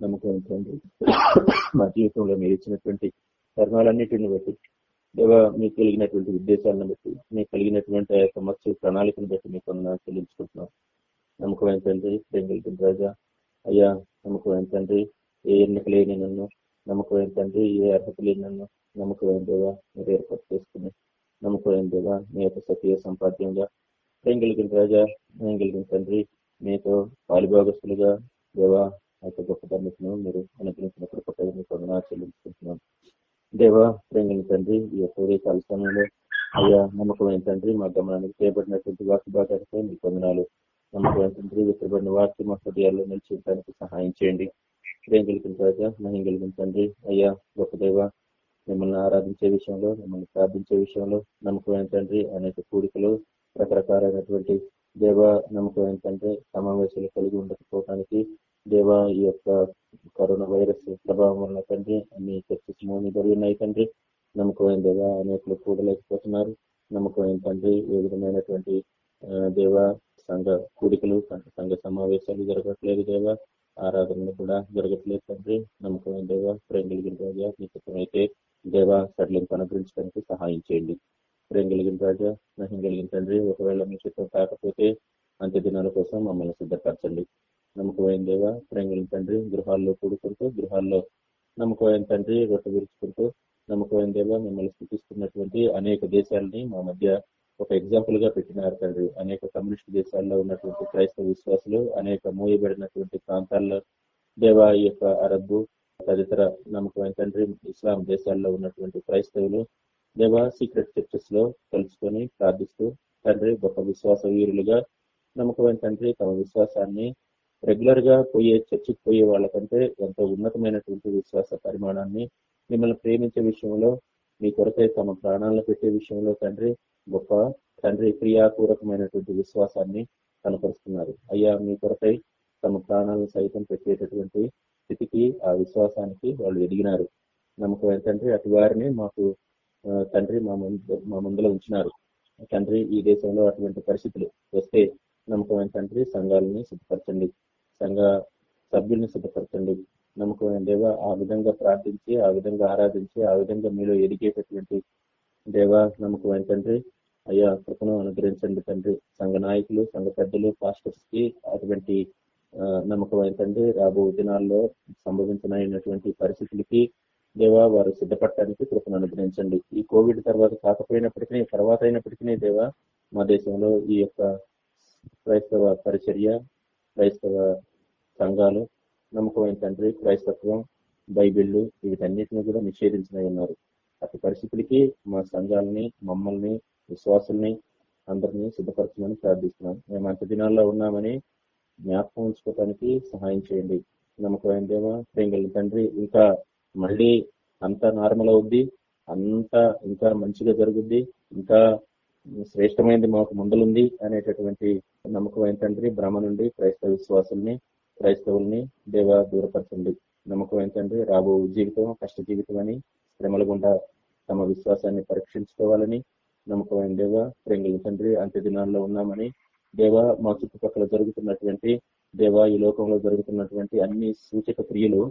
నమ్మకం తండ్రి మా జీవితంలో మీరు ఇచ్చినటువంటి ధర్మాలన్నిటిని బట్టి దేవ మీకు కలిగినటువంటి ఉద్దేశాలను బట్టి మీకు కలిగినటువంటి ఆ యొక్క మత్స్య ప్రణాళికను బట్టి మీకు చెల్లించుకుంటున్నాం. నమ్మకం తండ్రి ప్రేమిల రాజా అయ్యా నమ్మకం తండ్రి ఏ ఎన్నిక లేని నన్ను నమ్మకం తండ్రి ఏ అర్హత లేని నన్ను నమ్మకం దేవా మీరు ఏర్పాటు చేసుకుని నమ్మకం దేవా మీ యొక్క సతీయ సంపాద్యంగా కలిగిన రాజా ప్రేమ కలిగిన తండ్రి మీతో పాలిభాగస్తులుగా దేవా యొక్క గొప్ప ధర్మను మీరు అనుగ్రహించిన కృపకై మీకు చెల్లించుకుంటున్నాం. దేవా ప్రేంగిన తండ్రి ఈ యొక్క ఉదయకాల సమయంలో అయ్యా నమ్మకమైన తండ్రి మా గమనానికి చేయబడినటువంటి వాక్య భాగాలపై మీకు పొందనాలు నమ్మకమైన తండ్రి విత్తబడిన వాక్య మా హృదయాల్లో నిలిచించడానికి సహాయం చేయండి. ప్రేమ కలిగిన రాజా మహిం కలిగిన తండ్రి అయ్యా గొప్ప దేవ మిమ్మల్ని ఆరాధించే విషయంలో మిమ్మల్ని ప్రార్థించే విషయంలో నమ్మకమైన తండ్రి అనేక కూడికలు రకరకాలైనటువంటి దేవ నమ్మకం ఏంటంటే సమావేశాలు కలిగి ఉండకపోవడానికి దేవ ఈ యొక్క కరోనా వైరస్ ప్రభావం వల్ల తండ్రి అన్ని చర్చస్ మోనిబడి ఉన్నాయి తండ్రి. నమ్మకమైన దేవ? అనేకలు కూడలేకపోతున్నారు. నమ్మకమైన తండ్రి? ఏ విధమైనటువంటి దేవ సంఘ కూడికలు సంఘ సమావేశాలు జరగట్లేదు దేవ. ఆరాధనలు కూడా జరగట్లేదు తండ్రి. నమ్మకమైన దేవ? ప్రేమ కలిగిన దేవ నిశ్చితమైతే దేవ సడలింపు అనుగ్రహించడానికి సహాయం చేయండి. ప్రేమ కలిగిన రాజా స్నేహం కలిగిన తండ్రి ఒకవేళ మీ చిత్రం కాకపోతే అంత్య దినాల కోసం మమ్మల్ని సిద్ధపరచండి. నమ్మకమైన దేవ ప్రేమ కలిగిన తండ్రి గృహాల్లో కూడుకుంటూ గృహాల్లో నమ్మకమైన తండ్రి రొట్టె విరుచుకుంటూ నమ్మకమైన దేవ మిమ్మల్ని స్థితిస్తున్నటువంటి అనేక దేశాలని మా మధ్య ఒక ఎగ్జాంపుల్గా పెట్టినారు తండ్రి. అనేక కమ్యూనిస్ట్ దేశాల్లో ఉన్నటువంటి క్రైస్తవ విశ్వాసులు అనేక మూయబడినటువంటి ప్రాంతాల్లో దేవా ఈ యొక్క అరబ్బు తదితర నమ్మకమైన తండ్రి ఇస్లాం దేశాల్లో ఉన్నటువంటి క్రైస్తవులు దేవా సీక్రెట్ చర్చెస్లో కలుసుకొని ప్రార్థిస్తూ తండ్రి గొప్ప విశ్వాస వీరులుగా నమ్మకమైన తండ్రి తమ విశ్వాసాన్ని రెగ్యులర్గా పోయే చర్చికి పోయే వాళ్ళకంటే ఎంతో ఉన్నతమైనటువంటి విశ్వాస పరిమాణాన్ని మిమ్మల్ని ప్రేమించే విషయంలో మీ కొరకై తమ ప్రాణాలను పెట్టే విషయంలో తండ్రి గొప్ప తండ్రి క్రియాపూర్వకమైనటువంటి విశ్వాసాన్ని కనపరుస్తున్నారు. అయ్యా మీ కొరకై తమ ప్రాణాలను సైతం పెట్టేటటువంటి స్థితికి ఆ విశ్వాసానికి వాళ్ళు ఎదిగినారు. నమ్మకమైన తండ్రి అటు వారిని మాకు తండ్రి మా ముందు మా ముందులో ఉంచినారు. తండ్రి ఈ దేశంలో అటువంటి పరిస్థితులు వస్తే నమ్మకమైన తండ్రి సంఘాలని సిద్ధపరచండి. సంఘ సభ్యుల్ని సిద్ధపరచండి. నమ్మకమైన దేవ ఆ విధంగా ప్రార్థించి ఆ విధంగా ఆరాధించి ఆ విధంగా మీలో ఎదిగేటటువంటి దేవ నమ్మకమైన తండ్రి అయ్యా కృపను అనుగ్రహించండి తండ్రి. సంఘ నాయకులు సంఘ పెద్దలు పాస్టర్స్కి అటువంటి నమ్మకం నమ్మకమైన తండ్రి. రాబో దినాల్లో సంభవించనైనటువంటి పరిస్థితులకి దేవా వారు సిద్ధపడటానికి కృపను అనుగ్రహించండి. ఈ కోవిడ్ తర్వాత కాకపోయినప్పటికీ తర్వాత అయినప్పటికీ దేవా మా దేశంలో ఈ యొక్క క్రైస్తవ పరిచర్య క్రైస్తవ సంఘాలు నమ్మకమైన తండ్రి క్రైస్తత్వం బైబిళ్ళు వీటన్నిటిని కూడా నిషేధించినవి ఉన్నారు. అటు పరిస్థితులకి మా సంఘాలని మమ్మల్ని విశ్వాసుల్ని అందరినీ సిద్ధపరచమని ప్రార్థిస్తున్నాం. మేము అంత దినాల్లో ఉన్నామని జ్ఞాపకం ఉంచుకోవటానికి సహాయం చేయండి. నమ్మకమైన దేవ ప్రేంగల్ తండ్రి ఇంకా మళ్ళీ అంతా నార్మల్ అవుద్ది అంతా ఇంకా మంచిగా జరుగుద్ది ఇంకా శ్రేష్టమైనది మాకు ముందలుంది అనేటటువంటి నమ్మకమైన తండ్రి భ్రమ నుండి క్రైస్తవ విశ్వాసుల్ని క్రైస్తవుల్ని దేవ దూరపరచండి. నమ్మకమైన తండ్రి రాబో జీవితం కష్ట జీవితం అని శ్రమల గుండా తమ విశ్వాసాన్ని పరీక్షించుకోవాలని నమ్మకమైన దేవ ప్రేంగుల తండ్రి అంత్య దినాల్లో ఉన్నామని దేవ మా చుట్టుపక్కల జరుగుతున్నటువంటి దేవ ఈ లోకంలో జరుగుతున్నటువంటి అన్ని సూచక క్రియలు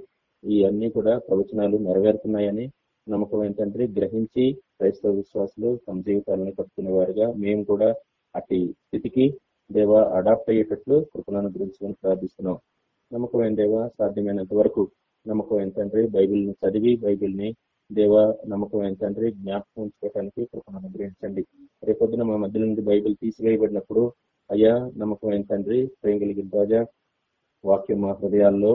ఈ అన్ని కూడా ప్రవచనాలు నెరవేరుతున్నాయని నమ్మకం ఏంటంటే గ్రహించి క్రైస్తవ విశ్వాసులు తమ జీవితాలను కట్టుకునే వారుగా మేము కూడా అట్టి స్థితికి దేవ అడాప్ట్ అయ్యేటట్లు కృపణను గురించి ప్రార్థిస్తున్నాం. నమ్మకమైన దేవ? సాధ్యమైనంత వరకు నమ్మకమైన తండ్రి? బైబిల్ని చదివి బైబిల్ని దేవ నమ్మకం ఏంటంటే జ్ఞాపకం ఉంచుకోవడానికి కృపను అనుగ్రహించండి. రేపొద్దున మా మధ్య నుండి బైబిల్ తీసివేయబడినప్పుడు అయ్యా నమ్మకం ఏంటంటే ప్రేమ కలిగిన రాజా వాక్యం మా హృదయాల్లో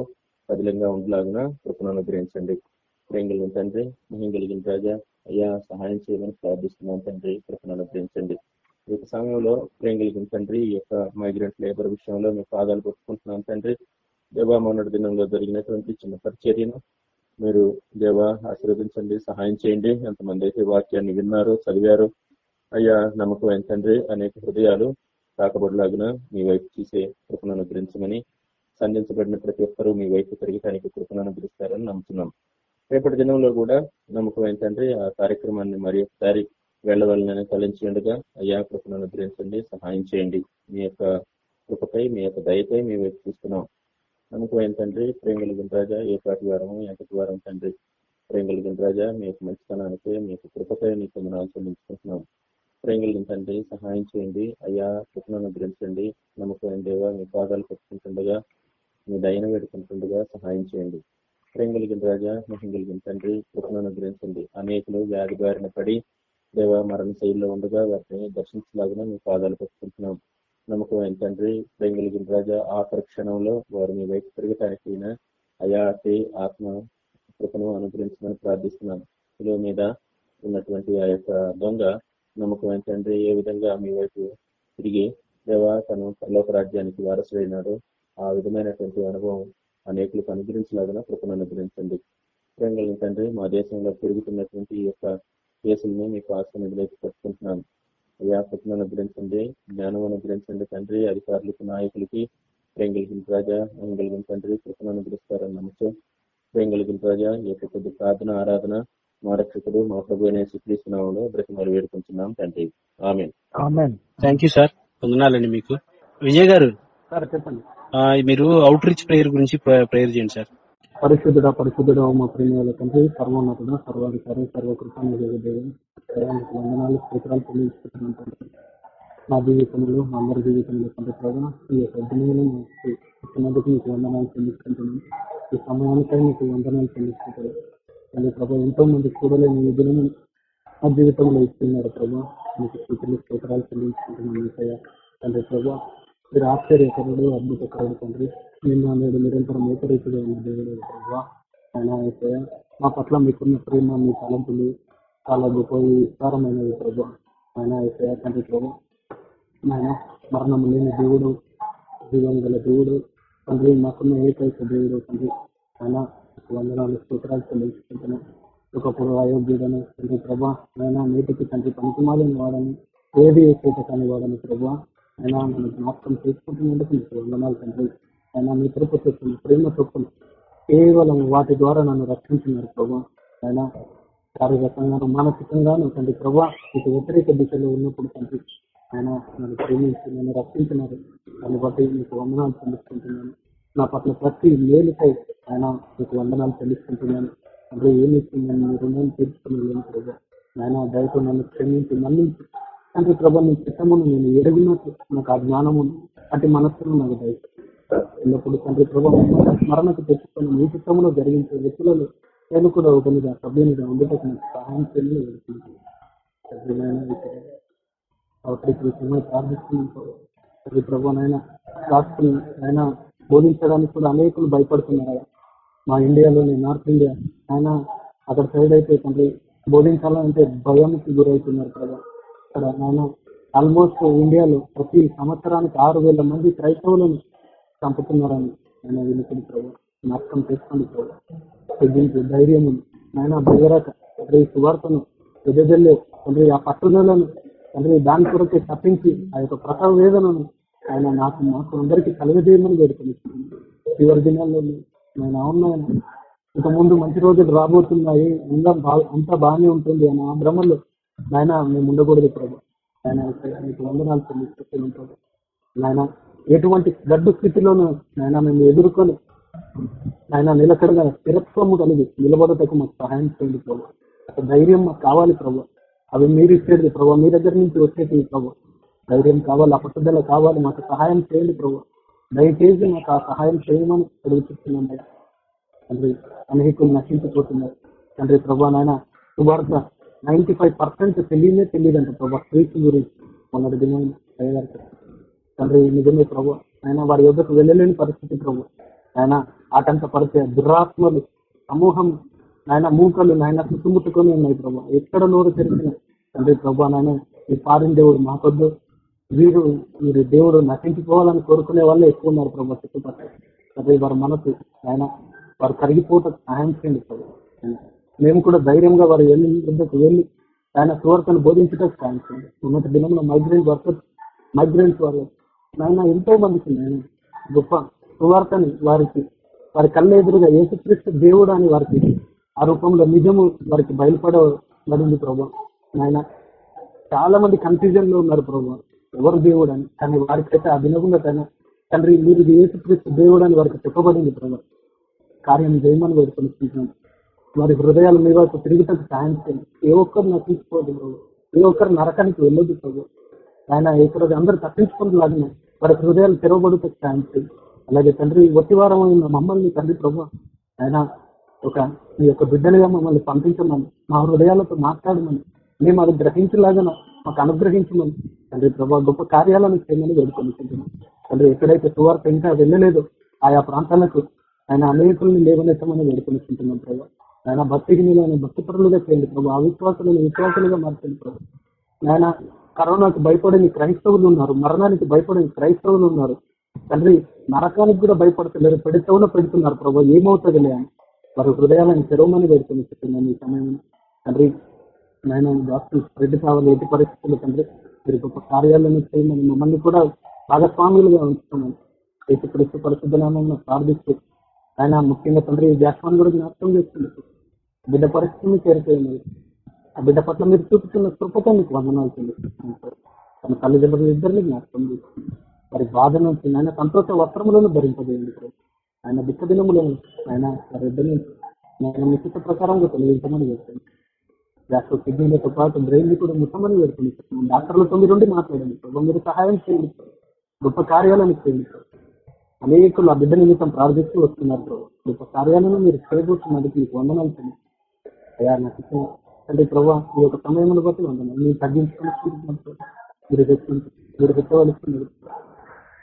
పదిలంగా ఉండలాగున కృపను అనుగ్రహించండి. ప్రేంగలిగిన తండ్రి మహిం కలిగిన రాజా అయ్యా సహాయం చేయమని ప్రార్థిస్తున్నాం తండ్రి కృపను అనుగ్రహించండి. ఈ యొక్క సమయంలో ప్రేంగలిగిన తండ్రి ఈ యొక్క మైగ్రెంట్ లేబర్ విషయంలో మీ పాదాలు పట్టుకుంటున్నాం తండ్రి. దేవా మొన్నటి దినంలో జరిగినటువంటి చిన్న పరిచర్యను మీరు దేవా ఆశీర్వదించండి సహాయం చేయండి. ఎంతమంది అయితే వాక్యాన్ని విన్నారు చదివారు అయ్యా నమ్మకం తండ్రి అనేక హృదయాలు తాకబడిలాగున మీ వైపు చూసే కృపను అనుగ్రహించమని సంధించబడిన ప్రతి ఒక్కరూ మీ వైపు తిరగటానికి కృపను అనుగ్రహిస్తారని నమ్ముతున్నాం. రేపటి దినంలో కూడా నమ్మకం తండ్రి ఆ కార్యక్రమాన్ని మరి ఒకసారి వెళ్ళవాలని తలంచి ఉండగా అయ్యా కృపను అనుగ్రహించండి సహాయం చేయండి. మీ యొక్క కృపపై మీ యొక్క దయపై మీ వైపు చూస్తున్నాం. నమ్మకం తండ్రి ప్రేమ కలిగిన రాజా ఏ పాటి వారము ఎంతటి వారం తండ్రి. ప్రేమ కలిగిన రాజా మీ యొక్క మంచితనానికి మీ యొక్క కృపపై మీ కొందనాలు చెల్లించుకుంటున్నాం ప్రేమ కలిగిన తండ్రి సహాయం చేయండి. అయ్యా కృపను అనుగ్రహించండి. నమ్మకం దేవా మీ పాదాలు పెట్టుకుంటుండగా మీ దయను పెడుకుంటుండగా సహాయం చేయండి. ప్రేమ కలిగిన రాజా మహిం కలిగిన తండ్రి కృపను అనుగ్రహించండి. అనేకులు వ్యాధి బారిన పడి దేవ మరణ శైలిలో ఉండగా వారిని దర్శించలాగా మీ పాదాలు పెట్టుకుంటున్నాం. నమ్మకం తండ్రి కలిగిన రాజా ఆఖరి క్షణంలో వారు మీ వైపు తిరగటానికి అయా అతి ఆత్మ కృపను అనుగ్రహించమని ప్రార్థిస్తున్నాం. శిలువ మీద ఉన్నటువంటి ఆ యొక్క దొంగ నమ్మకం తండ్రి ఏ విధంగా మీ వైపు తిరిగి దేవ తను పరలోక రాజ్యానికి వారసుడైనాడు ఆ విధమైనటువంటి అనుభవం అనేకులకు అనుగ్రహించలాగిన కృపను అనుగ్రహించండి. ప్రేంగళ తండ్రి మా దేశంలో పెరుగుతున్నటువంటి ఈ యొక్క కేసులను మీకు ఆశనిధిలోకి పెట్టుకుంటున్నాను. అయ్యా కృపను అనుగ్రహించండి జ్ఞానం అనుగ్రహించండి తండ్రి అధికారులకు నాయకులకి. ప్రేంగళగిరి రాజా అంగళగిరి తండ్రి కృపను అనుగ్రహిస్తారని నమ్మకం ప్రేంగళగిరి రాజా ఈ యొక్క కొద్ది ప్రార్థన ఆరాధన మా రక్షకుడు మా ప్రభు అనే శ్రీకృష్ణంలో బ్రతిమలు వేడుకుంటున్నాం తండ్రి. ఆమె ఆమెన్. Thank you sir. వందనాలండి మీకు. విజయ్ గారు సార్ చెప్పండి. మీరు అవుట్ రీచ్ ప్రేయర్ గురించి ప్రేయర్ చేయండి సార్. పరిశుద్ధుడ పరిశుద్ధుడ మా ప్రేమ తండ్రి సర్వోన్నతుడ సర్వాధికారి మీకు వందనాలు స్తోత్రాలు నా జీవితంలో మా అందరి జీవితంలో తండ్రి ప్రభావ ఈ యొక్క మాకు ఇచ్చినందుకు మీకు వందనాలు చెల్లించుకుంటున్నాను ఈ సమయానికై మీకు వందనాలు చెల్లించుకుంటారు తండ్రి ప్రభావ ఎంతో మంది చూడలేని ఈ మా జీవితంలో ఇస్తున్నారు ప్రభా. మీకు స్థితిలో స్తోత్రాలు చెల్లించుకుంటున్నాను తండ్రి ప్రభా మీరు ఆశ్చర్యకరుడు అద్భుతకరుడు తండ్రి. నిన్న నేడు నిరంతరం ఏకరీతిగా ఉన్న దేవుడు ప్రభా ఆయన అయితే మా పట్ల మీకున్న ప్రేమ మీ తలంపులు చాలా గొప్ప విస్తారమైనవి ప్రభు. ఆయన అయితే తండ్రి ప్రభు ఆయన మరణం లేని దేవుడు జీవం గల దేవుడు తండ్రి మాకున్న ఏకైక దేవుడు తండ్రి. ఆయన వందనాలు స్తోత్రాలు చెల్లించుకుంటున్నాం. ఒకప్పుడు అయోగ్యుడను తండ్రి ప్రభా ఆయన నేటికి తండ్రి పనికిమాలిన వాడని ఏది ఏకైత కాని వాడని ప్రభా? ఆయన మన జ్ఞాపకం చేసుకుంటున్నందుకు మీకు వందనాలు తండ్రి. ఆయన మీ కృప చొప్పున ప్రేమ చొప్పున కేవలం వాటి ద్వారా నన్ను రక్షించినారు ప్రభా. ఆయన శారీరకంగాను మానసికంగాను తండ్రి ప్రభా మీకు వ్యతిరేక దిశలో ఉన్నప్పుడు తండ్రి ఆయన నన్ను ప్రేమించి నన్ను రక్షించినారు. దాన్ని బట్టి మీకు వందనాలు చెల్లిస్తుంటున్నాను నా పట్ల ప్రతి మేలుకై ఆయన మీకు వందనాలు చెల్లిస్తుంటున్నాను అంటే ఏమి నన్ను రుణాన్ని రుణం తీర్చుకుని లేని ప్రభా? ఆయన దయతో నన్ను క్షమించి మన్నించి. తండ్రి ప్రభా నీ చిత్తమును నేను ఎరిగినట్టు నాకు ఆ జ్ఞానము అటు మనస్సును నాకు దయ ఎల్లప్పుడు తండ్రి ప్రభా మరణకు తెచ్చుకొని మీ చిత్తములో జరిగించే వ్యక్తులలో నేను కూడా ఒకనిగా సభ్యునిగా ఉండేటట్టు నాకు సహాయం చేయాలని ప్రార్థిస్తున్నాను ప్రభునైనా రాష్ట్రం ఆయన బోధించడానికి కూడా అనేకులు భయపడుతున్నారు. మా ఇండియాలోని నార్త్ ఇండియా ఆయన అక్కడ సైడ్ అయితే తండ్రి బోధించాలంటే భయంకి గురవుతున్నారు కదా ఇక్కడ ఆయన ఆల్మోస్ట్ ఇండియాలో ప్రతి సంవత్సరానికి ఆరు వేల మంది క్రైస్తవులను చంపుతున్నారని ఆయన వినుకుని ప్రభు నష్టం చేసుకోండి ప్రభు. తెగించి ధైర్యం ఆయన బెదరక తండ్రి సువార్తను ఎదజల్లే తండ్రి ఆ పట్టుదలను తండ్రి దాని కొరకే తప్పించి ఆ యొక్క ప్రసవ వేదనను ఆయన నాకు మాకు అందరికీ కలగజేయమని వేడుకొని చివరి దినాల్లో నేను అవునాయన ఇక ముందు మంచి రోజులు రాబోతున్నాయి. ఇంకా బా అంతా బాగానే ఉంటుంది అని ఆ భ్రమలో నాయన మేము ఉండకూడదు ప్రభు. ఆయన మీకు వందనాలు చెల్లిస్తున్నాం ప్రభు నాయన ఎటువంటి గడ్డు స్థితిలోనూ నాయన మేము ఎదుర్కొని ఆయన నిలకడగా స్థిరత్వము కలిగి నిలబడటకు మాకు సహాయం చేయండి ప్రభు. ఒక ధైర్యం మాకు కావాలి ప్రభు. అవి మీరు ఇచ్చేది ప్రభు. మీ దగ్గర నుంచి వచ్చేది ప్రభు. ధైర్యం కావాలి ఆ పట్టుదల కావాలి మాకు సహాయం చేయండి ప్రభు. దయచేసి మాకు ఆ సహాయం చేయమని అడుగుతున్నాం తండ్రి అనేకులు నశించిపోతున్నారు. తండ్రి ప్రభా నాయన శుభార్త నైన్టీ ఫైవ్ పర్సెంట్ తెలియనే తెలియదంట ప్రభా క్రీస్తు గురించి. మొన్నటి దినం తండ్రి నిజమే ప్రభు. ఆయన వారి యొక్కకు వెళ్ళలేని పరిస్థితి ప్రభు. ఆయన ఆటంకపరిచే దురాత్మలు సమూహం నాయన మూకలు నాయన చుట్టుముట్టుకొని ఉన్నాయి ప్రభు. ఎక్కడ నోరు తెరిచిన తండ్రి ప్రభు నాయన ఈ పారిన దేవుడు మాకొద్దు. వీరు వీరు దేవుడు నటించుకోవాలని కోరుకునే వాళ్ళే ఎక్కువ ఉన్నారు ప్రభు చుట్టుపక్కల. తండ్రి వారి మనసు ఆయన వారు కరిగిపోవటం సహాయం చేయండి ప్రభు. మేము కూడా ధైర్యంగా వారు వెళ్ళి వద్దకు వెళ్ళి ఆయన సువార్తను బోధించడానికి సహాయం ఉన్నత దినంలో మైగ్రెంట్ వర్కర్స్ మైగ్రెంట్స్ వారు నాయన ఎంతో మందికి నేను గొప్ప సువార్తని వారికి వారి కళ్ళ ఎదురుగా యేసుక్రీస్తు దేవుడు అని వారికి ఆ రూపంలో నిజము వారికి బయలుపడబడింది ప్రభు. నాయన చాలా మంది కన్ఫ్యూజన్లో ఉన్నారు ప్రభు. ఎవరు దేవుడు అని? కానీ వారికైతే దినకుండా తన తండ్రి మీరు యేసుక్రీస్తు దేవుడు అని వారికి చెప్పబడింది ప్రభు. కార్యం చేయమని వేడుకొనిస్తున్నాం వారి హృదయాల మీ వైపు తిరుగుటకు సాయం చేయండి ఏ ఒక్కరు నశించుకోవద్దు ప్రభు ఏ ఒక్కరు నరకానికి వెళ్ళదు ప్రభు. ఆయన ఇక్కడ అందరూ తప్పించుకునేలాగా వారి హృదయాలు తెరవబడితే సాయం చేయండి అలాగే తండ్రి ఒట్టివారం అయిన మమ్మల్ని తండ్రి ప్రభు ఆయన ఒక మీ యొక్క బిడ్డలుగా మమ్మల్ని పంపించమని మా హృదయాలతో మాట్లాడమని మేము అది గ్రహించలాగా మాకు అనుగ్రహించమని తండ్రి ప్రభా గొప్ప కార్యాలను చేయమని వేడుకొనుకుంటున్నాం తండ్రి ఎక్కడైతే సువార్త ఇంకా వెళ్ళలేదో ఆయా ప్రాంతాలకు ఆయన అనేకుల్ని లేవనెత్తమని వేడుకొనుకుంటున్నాం ప్రభావ ఆయన భక్తిహీనులను భక్తిపరులుగా చేయండి ప్రభు. అవిశ్వాసులను విశ్వాసులుగా మార్చండి ప్రభు. ఆయన కరోనాకు భయపడని క్రైస్తవులు ఉన్నారు మరణానికి భయపడని క్రైస్తవులు ఉన్నారు. తండ్రి నరకానికి కూడా భయపడతలేరు పెడుతూనే పెడుతున్నారు ప్రభు. ఏమవుతుంది అని వారి హృదయాలను చెరవమని పెడుతుంది చెప్తున్నాను ఈ సమయం. తండ్రి నేను డాక్టర్ స్ప్రెడ్ కావాలి ఎట్టి పరిస్థితులు తండ్రి మీరు గొప్ప కార్యాలను చేయమని మమ్మల్ని కూడా భాగస్వాములుగా ఉంచుతున్నాను. ఎట్టి పరిస్థితి పరిశుద్ధనామం ప్రార్థిస్తూ ఆయన ముఖ్యంగా తండ్రి జాస్వాన్ కూడా జ్ఞాపకం చేస్తుంది బిడ్డ పరిస్థితిని చేరిపోయింది ఆ బిడ్డ పట్ల మీరు చూపుతున్న కృపతో మీకు వందనాలు చెల్లిస్తున్నాను. తన తల్లిదండ్రులు ఇద్దరిని జ్ఞాపకం చేస్తుంది వారి బాధ నుంచి ఆయన సంతోష వస్త్రములను భరింపజేయండి ఆయన దుఃఖ దినములను ఆయన వారిద్దరిని నేను మీ చిత్త ప్రకారంగా తొలగించమని చెప్తాను డాక్టర్ కిడ్నీలతో పాటు బ్రెయిన్ కూడా ముట్టమని వేడుకుని డాక్టర్లతో మీరు మాట్లాడండి ప్రభు. మీరు సహాయం చేయండి గొప్ప కార్యాలను చేయండి అనేకులు ఆ బిడ్డ నిమిత్తం ప్రార్థిస్తూ వస్తున్నారు గొప్ప కార్యాలను మీరు చేయబోతున్నందుకు మీకు వందనాలు అయ్యా నాకు ఇచ్చిన తండ్రి ప్రభా ఈ యొక్క సమయమును బట్టి వందనాలు. మీరు తగ్గించుకుని. మీరు తెచ్చుకుంటే మీరు పెట్టవలసింది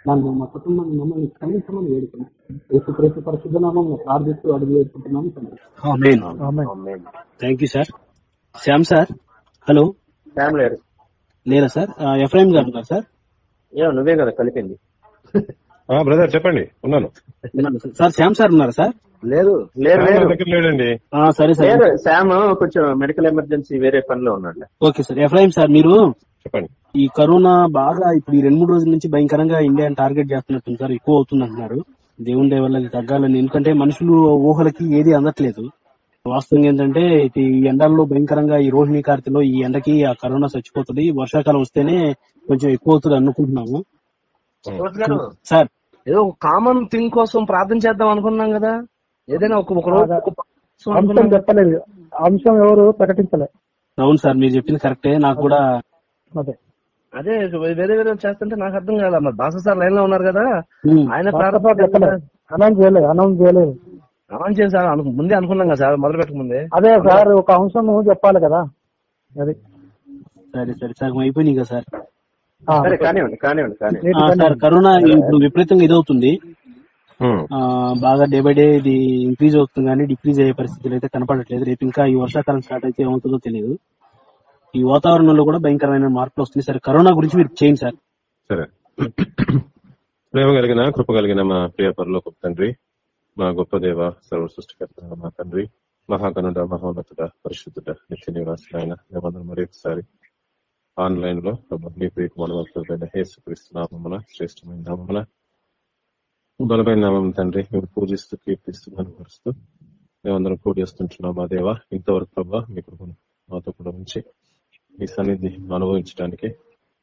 నన్ను మా కుటుంబాన్ని మమ్మల్ని క్షమించమని వేడుకుని యేసు ప్రేత పరిశుద్ధ నామం ప్రార్థిస్తూ అడిగి వేసుకుంటున్నాను thank you sir Shyam sir hello. Family లేరు లేరా సార్? ఎఫ్రాయిం గారు ఉన్నారు సార్? ఏ నువ్వే కదా కలిపింది. ఆ బ్రదర్ చెప్పండి. ఉన్నాను. సార్ శ్యామ్ సార్ ఉన్నారా సార్? లేదు లేరు లేడండి? ఆ, సరే సార్. శామ్ కొంచెం మెడికల్ ఎమర్జెన్సీ వేరే పనిలో ఉన్నాడు ఓకే సార్. ఎఫ్రాయిం సార్ మీరు చెప్పండి. ఈ కరోనా బాగా ఇప్పుడు ఈ రెండు మూడు రోజుల నుంచి భయంకరంగా ఇండియాని టార్గెట్ చేస్తున్నట్టుంది సార్. ఎక్కువ అవుతుంది అంటున్నారు దేవుని దయ వల్ల తగ్గాలని. ఎందుకంటే మనుషులు ఊహలకి ఏది అందట్లేదు. వాస్తవంగా ఏంటంటే ఇది ఈ ఎండల్లో భయంకరంగా ఈ రోహిణి కార్తెలో ఈ ఎండకి ఆ కరోనా చచ్చిపోతుంది. వర్షాకాలం వస్తేనే కొంచెం ఎక్కువ అవుతుంది అనుకుంటున్నాము. సార్. ఏదో ఒక కామన్ థింగ్ కోసం ప్రార్థన చేద్దాం అనుకున్నాం కదా. ఏదైనా ఒక రోజు అంశం. చెప్పలేదు. అంశం ఎవరు ప్రకటించలే. అవును సార్ మీరు చెప్పింది కరెక్టే. నాకు కూడా అదే. అదే వేరే వేరే చేస్తుంటే నాకు అర్థం కాదు మరి భాష సార్ లైన్లో ఉన్నారు కదా. ఆయన అనౌన్స్ చేయలేదు అనౌన్స్ చేయలేదు. ఆన్ చేశారు అను ముందే అనుకున్నాం కదా సార్ మొదలు పెట్టక ముందే. అదే సార్ ఒక అంశం చెప్పాలి కదా. అది. సరే సరే సగం అయిపోయినాయి కదా సార్. సరే కానివ్వండి కానివ్వండి. సార్ కరోనా ఇప్పుడు విపరీతంగా ఇదవుతుంది. బాగా డే బై డే ఇది ఇంక్రీజ్ అవుతుంది కానీ డిక్రీజ్ అయ్యే పరిస్థితులు అయితే కనపడట్లేదు. రేపు ఇంకా ఈ వర్షాకాలం స్టార్ట్ అయితే ఏమవుతుందో తెలియదు ఈ వాతావరణంలో కూడా భయంకరమైన మార్పులు వస్తున్నాయి. సరే కరోనా గురించి మీరు చేయండి సార్. సరే. ప్రేమ కలిగిన కృప కలిగిన మా ప్రియ పరలోక తండ్రి మా గొప్ప దేవ సర్వ సృష్టికర్త మా తండ్రి మహాగణుడ మహోన్నతుడ పరిశుద్ధుడ నిత్య నివాసి ఆయన మేమందరం మరి ఒకసారి ఆన్లైన్లో మీ ప్రియకు మనవలసిన హేసు క్రీస్తునామమున శ్రేష్టమైన నామమున బలమైన నామం తండ్రి మేము పూజిస్తూ కీర్తిస్తూ కనపరుస్తూ మేమందరం కూడి వస్తుంటున్నాం మా దేవ. ఇంతవరకు ప్రభా మీ కృపను మాతో కూడా ఉంచి మీ సన్నిధి అనుభవించడానికి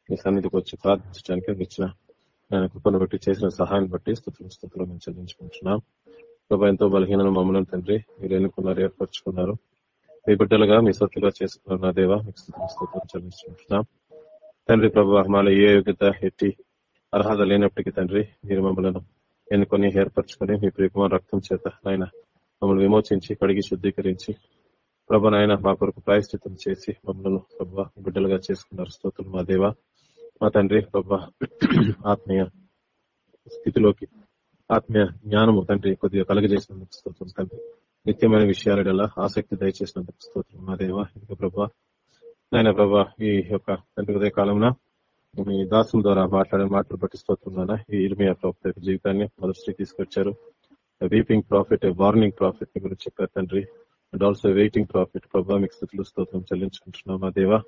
మీ సన్నిధికి వచ్చి ప్రార్థించడానికి ఇచ్చిన ఆయన కృపను బట్టి చేసిన సహాయం బట్టి స్థుతులు స్థుతులు మేము చెల్లించుకుంటున్నాం. ప్రభా ఎంతో బలహీన మమ్మల్ని తండ్రి మీరు ఎన్నుకున్నారు ఏర్పరచుకున్నారు. మీ బిడ్డలుగా మీ సొత్తుగా చేసుకున్నారు నా దేవ. మీకు స్థుతులు స్థుతులు చెల్లించుకుంటున్నాం. తండ్రి ప్రభా మాలో ఏ యోగ్యత ఎట్టి అర్హత లేనప్పటికీ తండ్రి మీరు మమ్మల్ని ఎన్నుకొని ఏర్పరచుకొని మీ ప్రియకుమార్ రక్తం చేత ఆయన మమ్మల్ని విమోచించి కడిగి శుద్ధీకరించి ప్రభా నాయన మా కొరకు ప్రాయశ్చితం చేసి మమ్మల్ని ప్రభా బిడ్డలుగా చేసుకున్నారు. స్తోత్రులు మా దేవ మా తండ్రి ప్రభా ఆత్మీయ స్థితిలోకి ఆత్మీయ జ్ఞానము తండ్రి కొద్దిగా కలగజేసినందుకు స్తోత్రం తండ్రి. నిత్యమైన విషయాల ఆసక్తి దయచేసినందుకు స్తోత్రం మా దేవ. ఇంకా ప్రభా నాయన ప్రభా ఈ యొక్క తండ్రి ఉదయ కాలంలో మీ దాసుల ద్వారా మాట్లాడే మాటలు బట్టి స్తోత్రం ఈ ఇర్మియా ప్రాఫిట్ యొక్క జీవితాన్ని మొదటి తీసుకొచ్చారు. వీపింగ్ ప్రాఫిట్ వార్నింగ్ ప్రాఫిట్ గురించి చెప్పారు తండ్రి. అండ్ ఆల్సో వెయిటింగ్ ప్రాఫిట్ ప్రభా మీకు స్థితులు స్తోత్రం చెల్లించుకుంటున్నాం మా దేవ?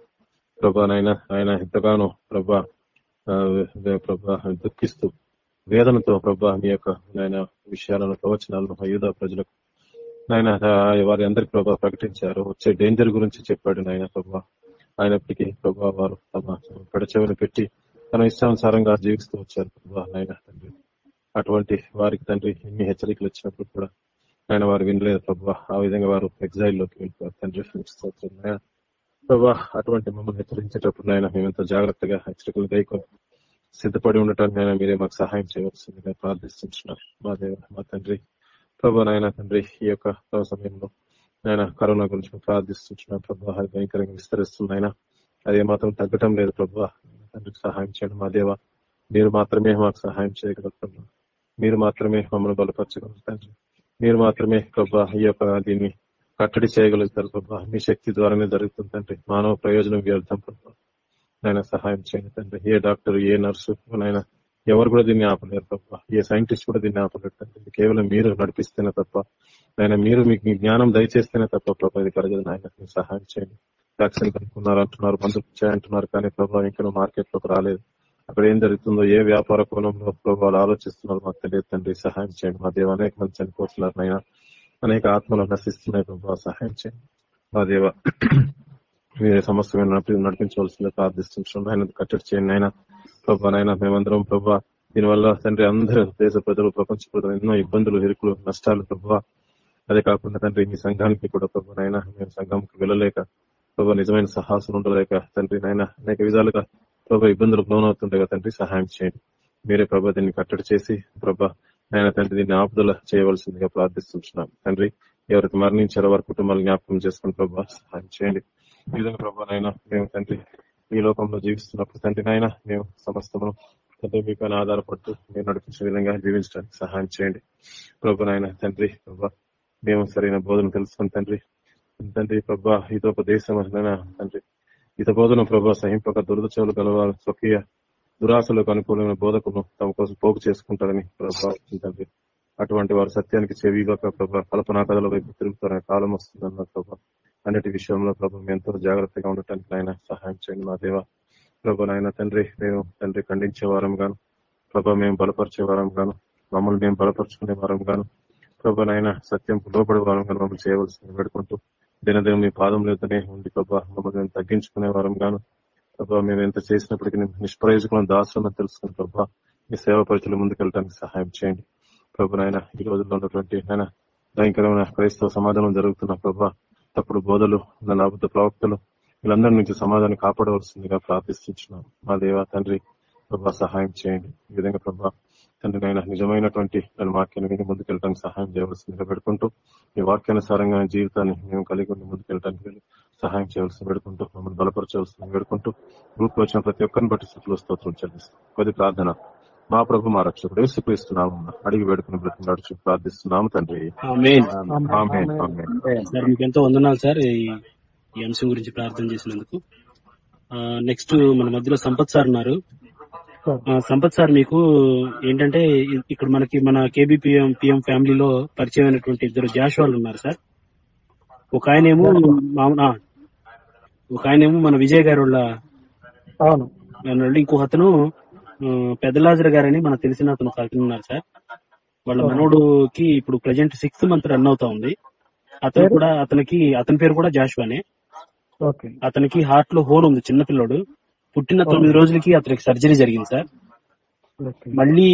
ప్రభా నాయన ఆయన ఎంతగానో ప్రభా ప్రభా దుఃఖిస్తూ వేదనతో ప్రభా మీ యొక్క నాయన విషయాలను ప్రవచనాలను అయోధ ప్రజలకు నాయన వారి అందరి ప్రభా ప్రకటించారు. వచ్చే డేంజర్ గురించి చెప్పాడు నాయన ప్రభా. అయినప్పటికీ ప్రభా వారు తమ పెడచెవిని పెట్టి తన ఇష్టానుసారంగా జీవిస్తూ వచ్చారు ప్రభా నాయన తండ్రి. అటువంటి వారికి తండ్రి ఎన్ని హెచ్చరికలు వచ్చినప్పుడు కూడా ఆయన వారు వినలేదు ప్రభా. ఆ విధంగా వారు ఎగ్జైల్లోకి వెళ్ళిపోయారు. తండ్రి నాయన. ప్రభా అటువంటి మమ్మల్ని హెచ్చరించేటప్పుడు నాయన మేమెంతో జాగ్రత్తగా హెచ్చరికలు దయకొని సిద్ధపడి ఉండటానికి నాయన మీరే మాకు సహాయం చేయవలసిందిగా ప్రార్థిస్తున్నాం మా దేవ మా తండ్రి. ప్రభా నాయన తండ్రి ఈ యొక్క సమయంలో నాయన కరోనా గురించి ప్రార్థిస్తున్న ప్రభా. అది భయంకరంగా విస్తరిస్తుంది అదే అది మాత్రం తగ్గటం లేదు ప్రభా. తండ్రికి సహాయం చేయడం మా దేవ. మీరు మాత్రమే మాకు సహాయం చేయగలుగుతున్నా మీరు మాత్రమే మమ్మల్ని బలపరచగలుగుతారు మీరు మాత్రమే ప్రభా ఈ యొక్క దీన్ని కట్టడి చేయగలుగుతారు ప్రభా. మీ శక్తి ద్వారానే జరుగుతుంది తండ్రి. మానవ ప్రయోజనం వ్యర్థం ప్రభా. నాయన సహాయం చేయండి తండ్రి. ఏ డాక్టర్ ఏ నర్సు నైనా ఎవరు కూడా దీన్ని ఆపలేరు తప్ప. ఏ సైంటిస్ట్ కూడా దీన్ని ఆపలేరు తండ్రి కేవలం మీరు నడిపిస్తేనే తప్ప. ఆయన మీరు మీకు జ్ఞానం దయచేస్తేనే తప్ప ప్రభా ఇది కలగదు. ఆయన సహాయం చేయండి. వ్యాక్సిన్ కనుక్కున్నారు అంటున్నారు మందులు చేయంటున్నారు కానీ ప్రభావ ఇంకా మార్కెట్లోకి రాలేదు. అక్కడ ఏం జరుగుతుందో ఏ వ్యాపార కోణంలో ప్రభావాలు ఆలోచిస్తున్నారో మాకు తెలియదు తండ్రి. సహాయం చేయండి. మా దేవ అనేక మంది చనిపోతున్నారు అయినా అనేక ఆత్మలు నశిస్తున్నాయి ప్రభావ సహాయం చేయండి. మా దేవ మీరే సమస్య నడిపి నడిపించవలసిందే ప్రార్థిస్తున్నాం ఆయన కట్టడి చేయండి. ఆయన ప్రభా నాయన మేమందరం ప్రభా దీనివల్ల తండ్రి అందరూ దేశ ప్రజలు ప్రపంచ ప్రజలు ఎన్నో ఇబ్బందులు ఇరుకులు నష్టాలు ప్రభా. అదే కాకుండా తండ్రి మీ సంఘానికి కూడా ప్రభు నాయన మేము సంఘంకి వెళ్ళలేక ప్రభు నిజమైన సాహసం ఉండలేక తండ్రి నాయన అనేక విధాలుగా ప్రభా ఇబ్బందులు లోనవుతుండగా తండ్రి సహాయం చేయండి. మీరే ప్రభా దీన్ని కట్టడి చేసి ప్రభా ఆయన తండ్రి దీన్ని ఆపుదల చేయవలసిందిగా ప్రార్థిస్తున్నాం తండ్రి ఎవరికి మరణించారో వారి కుటుంబాలు జ్ఞాపకం చేసుకుని ప్రభా సహాయం చేయండి. ఈ విధంగా ప్రభావ నాయన మేము తండ్రి ఈ లోకంలో జీవిస్తున్నప్పుడు తండ్రి నాయన మేము సమస్తము తండ్రి మీపైన ఆధారపడుతూ మీరు నడిపించే విధంగా జీవించడానికి సహాయం చేయండి. ప్రభు నాయన తండ్రి ప్రభా మేము సరైన బోధన తెలుసుకుని తండ్రి తండ్రి ప్రభా హితోపదేశం తండ్రి హిత బోధన ప్రభా సహింపక దురదచవులు గలవారు స్వకీయ దురాశలకు అనుకూలమైన బోధకును తమ కోసం పోగు చేసుకుంటారని ప్రభా తండ్రి. అటువంటి వారు సత్యానికి చెవిగాక ప్రభా కల్పనా కథల వైపు తిరుగుతారనే కాలం వస్తుందన్న ప్రభా. అన్నిటి విషయంలో ప్రభు ఎంతో జాగ్రత్తగా ఉండటానికి ఆయన సహాయం చేయండి మా దేవ. ప్రభు నాయన తండ్రి మేము తండ్రి ఖండించే వారం గాను ప్రభా మేము బలపరిచే వారం గాను మమ్మల్ని మేము బలపరుచుకునే వారం గాను ప్రభా నాయన సత్యం లోపడే వారం గాను మమ్మల్ని చేయవలసింది పెడుకుంటూ దినదిన మీ పాదం లేదనే ఉండి ప్రభా మమ్మల్ని మేము తగ్గించుకునే వారం గాను ప్రభా మేము ఎంత చేసినప్పటికీ నిష్ప్రయోజకులను దాసులను తెలుసుకుని ప్రభా మీ సేవా పరిచయం ముందుకెళ్ళడానికి సహాయం చేయండి. ప్రభు నాయన ఈ రోజుల్లో ఉన్నటువంటి ఆయన భయంకరమైన క్రైస్తవ సమాధానం జరుగుతున్న ప్రభా తప్పుడు బోధలు అబద్ధ ప్రవక్తలు వీళ్ళందరి నుంచి సమాధానం కాపాడవలసిందిగా ప్రార్థిస్తున్నాం. మా దేవ తండ్రి ప్రభా సహాయం చేయండి. ఈ విధంగా ప్రభా తండ్రి నాయన నిజమైనటువంటి నేను వాక్యాన్ని విని ముందుకెళ్ళడానికి సహాయం చేయవలసిందిగా పెడుకుంటూ ఈ వాక్యానుసారంగా జీవితాన్ని మేము కలిగి ఉండి ముందుకెళ్ళడానికి సహాయం చేయవలసింది పెడుకుంటూ మమ్మల్ని బలపరచవలసింది పెడుకుంటూ గ్రూప్ వచ్చిన ప్రతి ఒక్కరిని బట్టి స్థితిలో స్తోత్రం చెల్లిస్తాం కొద్ది ప్రార్థన. మా ప్రభు మా రక్షకుడు యేసుక్రీస్తున్నాము అడిగి వేడుకుని బ్రతికి ప్రార్థిస్తున్నాము తండ్రి. ఆమేన్. ఆమేన్, ఆమేన్. సార్ మీకు ఎంతో వందనాలు సార్ ఈ అంశం గురించి ప్రార్థన చేసినందుకు. నెక్స్ట్ మన మధ్యలో సంపత్ సార్ ఉన్నారు. ఆ, సంపత్ సార్ మీకు ఏంటంటే ఇక్కడ మనకి మన కేబిపిఎం పిఎం ఫ్యామిలీలో పరిచయం అయినటువంటి ఇద్దరు జాష్ వాళ్ళు ఉన్నారు సార్. ఒక ఆయనేమో మామ- ఆ, ఒక ఆయనేమో మన విజయ్ గారు వాళ్ళ ఇంకొక అతను ఆ, పెద్దలాజర్ గారని మనకు తెలిసిన అతను ఒక అతను ఉన్నారు సార్. వాళ్ళ మనోడుకి ఇప్పుడు ప్రజెంట్ సిక్స్త్ మంత్ రన్ అవుతా ఉంది. అతను కూడా అతనికి అతని పేరు కూడా జాషువానే. అతనికి హార్ట్లో హోల్ ఉంది చిన్న పిల్లోడు. పుట్టిన తొమ్మిది రోజులకి అతనికి సర్జరీ జరిగింది సార్. మళ్ళీ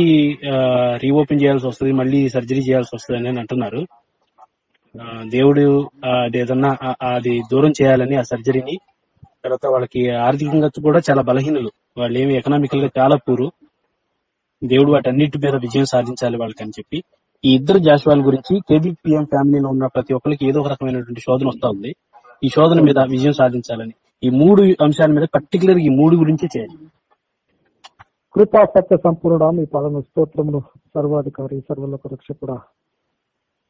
రీఓపెన్ చేయాల్సి వస్తుంది మళ్ళీ సర్జరీ చేయాల్సి వస్తుంది అని అంటున్నారు. దేవుడు ఏదన్నా అది దూరం చేయాలని ఆ సర్జరీని తర్వాత వాళ్ళకి ఆర్థికంగా కూడా చాలా బలహీనలు. వాళ్ళు ఏమి ఎకనామికల్గా చాలా పూరు దేవుడు వాటన్నిటి మీద విజయం సాధించాలి వాళ్ళకి అని చెప్పి. ఈ ఇద్దరు జాషువాల గురించి కేబిపిఎం ఫ్యామిలీలో ఉన్న ప్రతి ఒక్కరికి ఏదో ఒక రకమైనటువంటి శోధన వస్తా ఉంది. ఈ శోధన మీద విజయం సాధించాలని. ఈ మూడు అంశాల మీద పర్టికులర్ ఈ మూడు గురించి చేయాలి. కృపా సత్య సంపూర్ణ మీ పాలన స్తోత్రములు సర్వాధికారి సర్వలోక రక్షకుడా.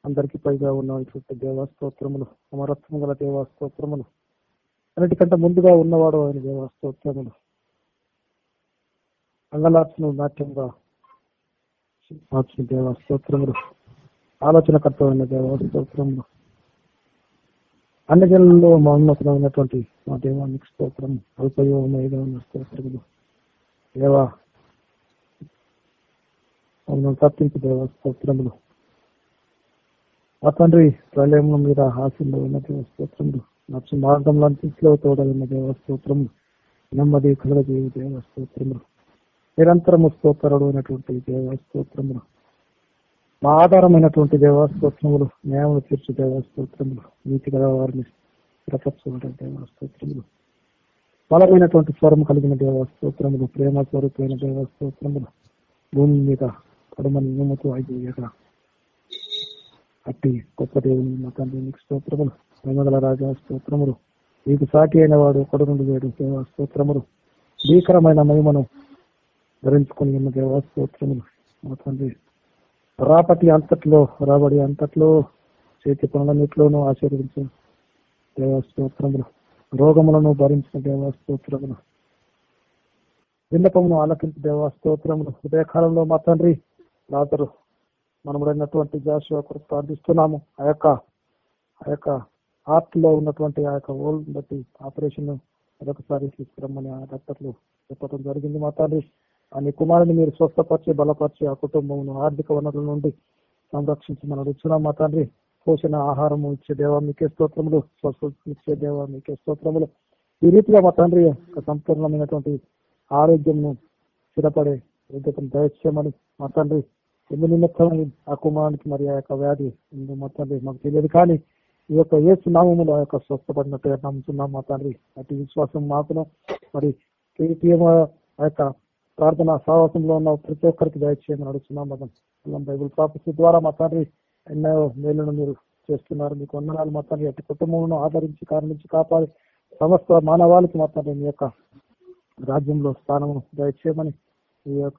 అందరికి పైగా ఉన్న దేవా స్తోత్రములు అమరత్వం గల దేవాస్తోత్రములు అన్నిటికంటే ముందుగా ఉన్నవాడు ఆయన దేవాస్తోత్రములు అంగలార్చన నాట్యంగా మార్చిన దేవ స్తోత్రములు. ఆలోచనకర్తమైన దేవ స్తోత్రములు. అన్ని జనుల్లో ఉన్నతమైనటువంటి మా దేవానికి స్తోత్రం అల్పయోగమైన స్తోత్రములు. దేవా మమ్మల్ని తప్పించి దేవ స్తోత్రములు. మా తండ్రి ప్రళయంలో మీద హాస్యంలో ఉన్న దేవ స్తోత్రములు. నచ్చు మార్గంలో అంత్యంలో తోడైన దేవ స్తోత్రములు. నెమ్మది కలగజేయ దేవ స్తోత్రములు. నిరంతరము స్తోత్రుడు అయినటువంటి దేవస్తోత్రములు మా ఆధారమైనటువంటి దేవస్తోత్రములు న్యాయములు తీర్చు దేవస్తోత్రములు నీతి గల వారిని స్థిరపరచుకుంటే దేవ బలమైనటువంటి స్వరం కలిగిన దేవస్తోత్రములు ప్రేమ స్వరూపమైన దేవస్తోత్రములు భూమి మీద కడుమ నియమతో ఐదు అట్టి గొప్ప దేవుని మా తండ్రి నీకు స్తోత్రములు ప్రేమగల రాజా స్తోత్రములు. మీకు సాటి అయిన వాడు ఒకడు నుండి వేడు దేవస్తోత్రములు భీకరమైన మహిమను ధరించుకుని ఉన్న దేవాస్తోత్రములు మా తండ్రి రాపటి అంతట్లో రాబడి అంతట్లో చేతి పనులన్నిట్లోనూ ఆశీర్వదించు దేవాస్తోత్రములు రోగములను భరించిన దేవాస్తోత్రములు విన్నపమును ఆలకించిన దేవాస్తోత్రములు ఇదే ఉదయకాలంలో మా తండ్రి రాతరు మనముడైనటువంటి జాషువా కొరకు ప్రార్థిస్తున్నాము. ఆ యొక్క ఆ యొక్క హార్ట్లో ఉన్నటువంటి ఆ యొక్క ఓల్డ్ బట్టి ఆపరేషన్ మరొకసారి తీసుకురమ్మని ఆ డాక్టర్లు చెప్పడం జరిగింది మా తండ్రి. నీ కుమారుని మీరు స్వస్థపరిచి బలపరిచి ఆ కుటుంబమును ఆర్థిక వనరుల నుండి సంరక్షించి మనం ఇచ్చున్నాం మా తండ్రి పోషణ ఆహారము ఇచ్చే దేవా మీకే స్తోత్రములు. స్వస్థ ఇచ్చే దేవా మీకే స్తోత్రములు. ఈ రీతిగా మా తండ్రి ఒక సంపూర్ణమైనటువంటి ఆరోగ్యంను స్థిరపడే యోగ్యతను దయచేయమని మా తండ్రి ఎందు నిమిత్తమని ఆ కుమారునికి మరి ఆ యొక్క వ్యాధి ఎందుకు మా తండ్రి మాకు తెలియదు. కానీ ఈ యొక్క ఏసు నామములు ఆ యొక్క స్వస్థపడినట్టుగా నమ్ముతున్నాం మా తండ్రి. అటు విశ్వాసం మాకును. మరి ఆ యొక్క ప్రార్థన సాహసంలో ఉన్న ప్రతి ఒక్కరికి దయచేయమని అడుగుతున్నాం మదం బైబుల్ ప్రాపసి ద్వారా మా తండ్రి ఎన్నో మేలును మీరు చేస్తున్నారు. మీకు వందనాలు మా తండ్రి అటు కుటుంబంలో ఆదరించి కారణించి కాపాడి సమస్త మానవాళికి మా తండ్రి మీ యొక్క రాజ్యంలో స్థానమును దయచేయమని మీ యొక్క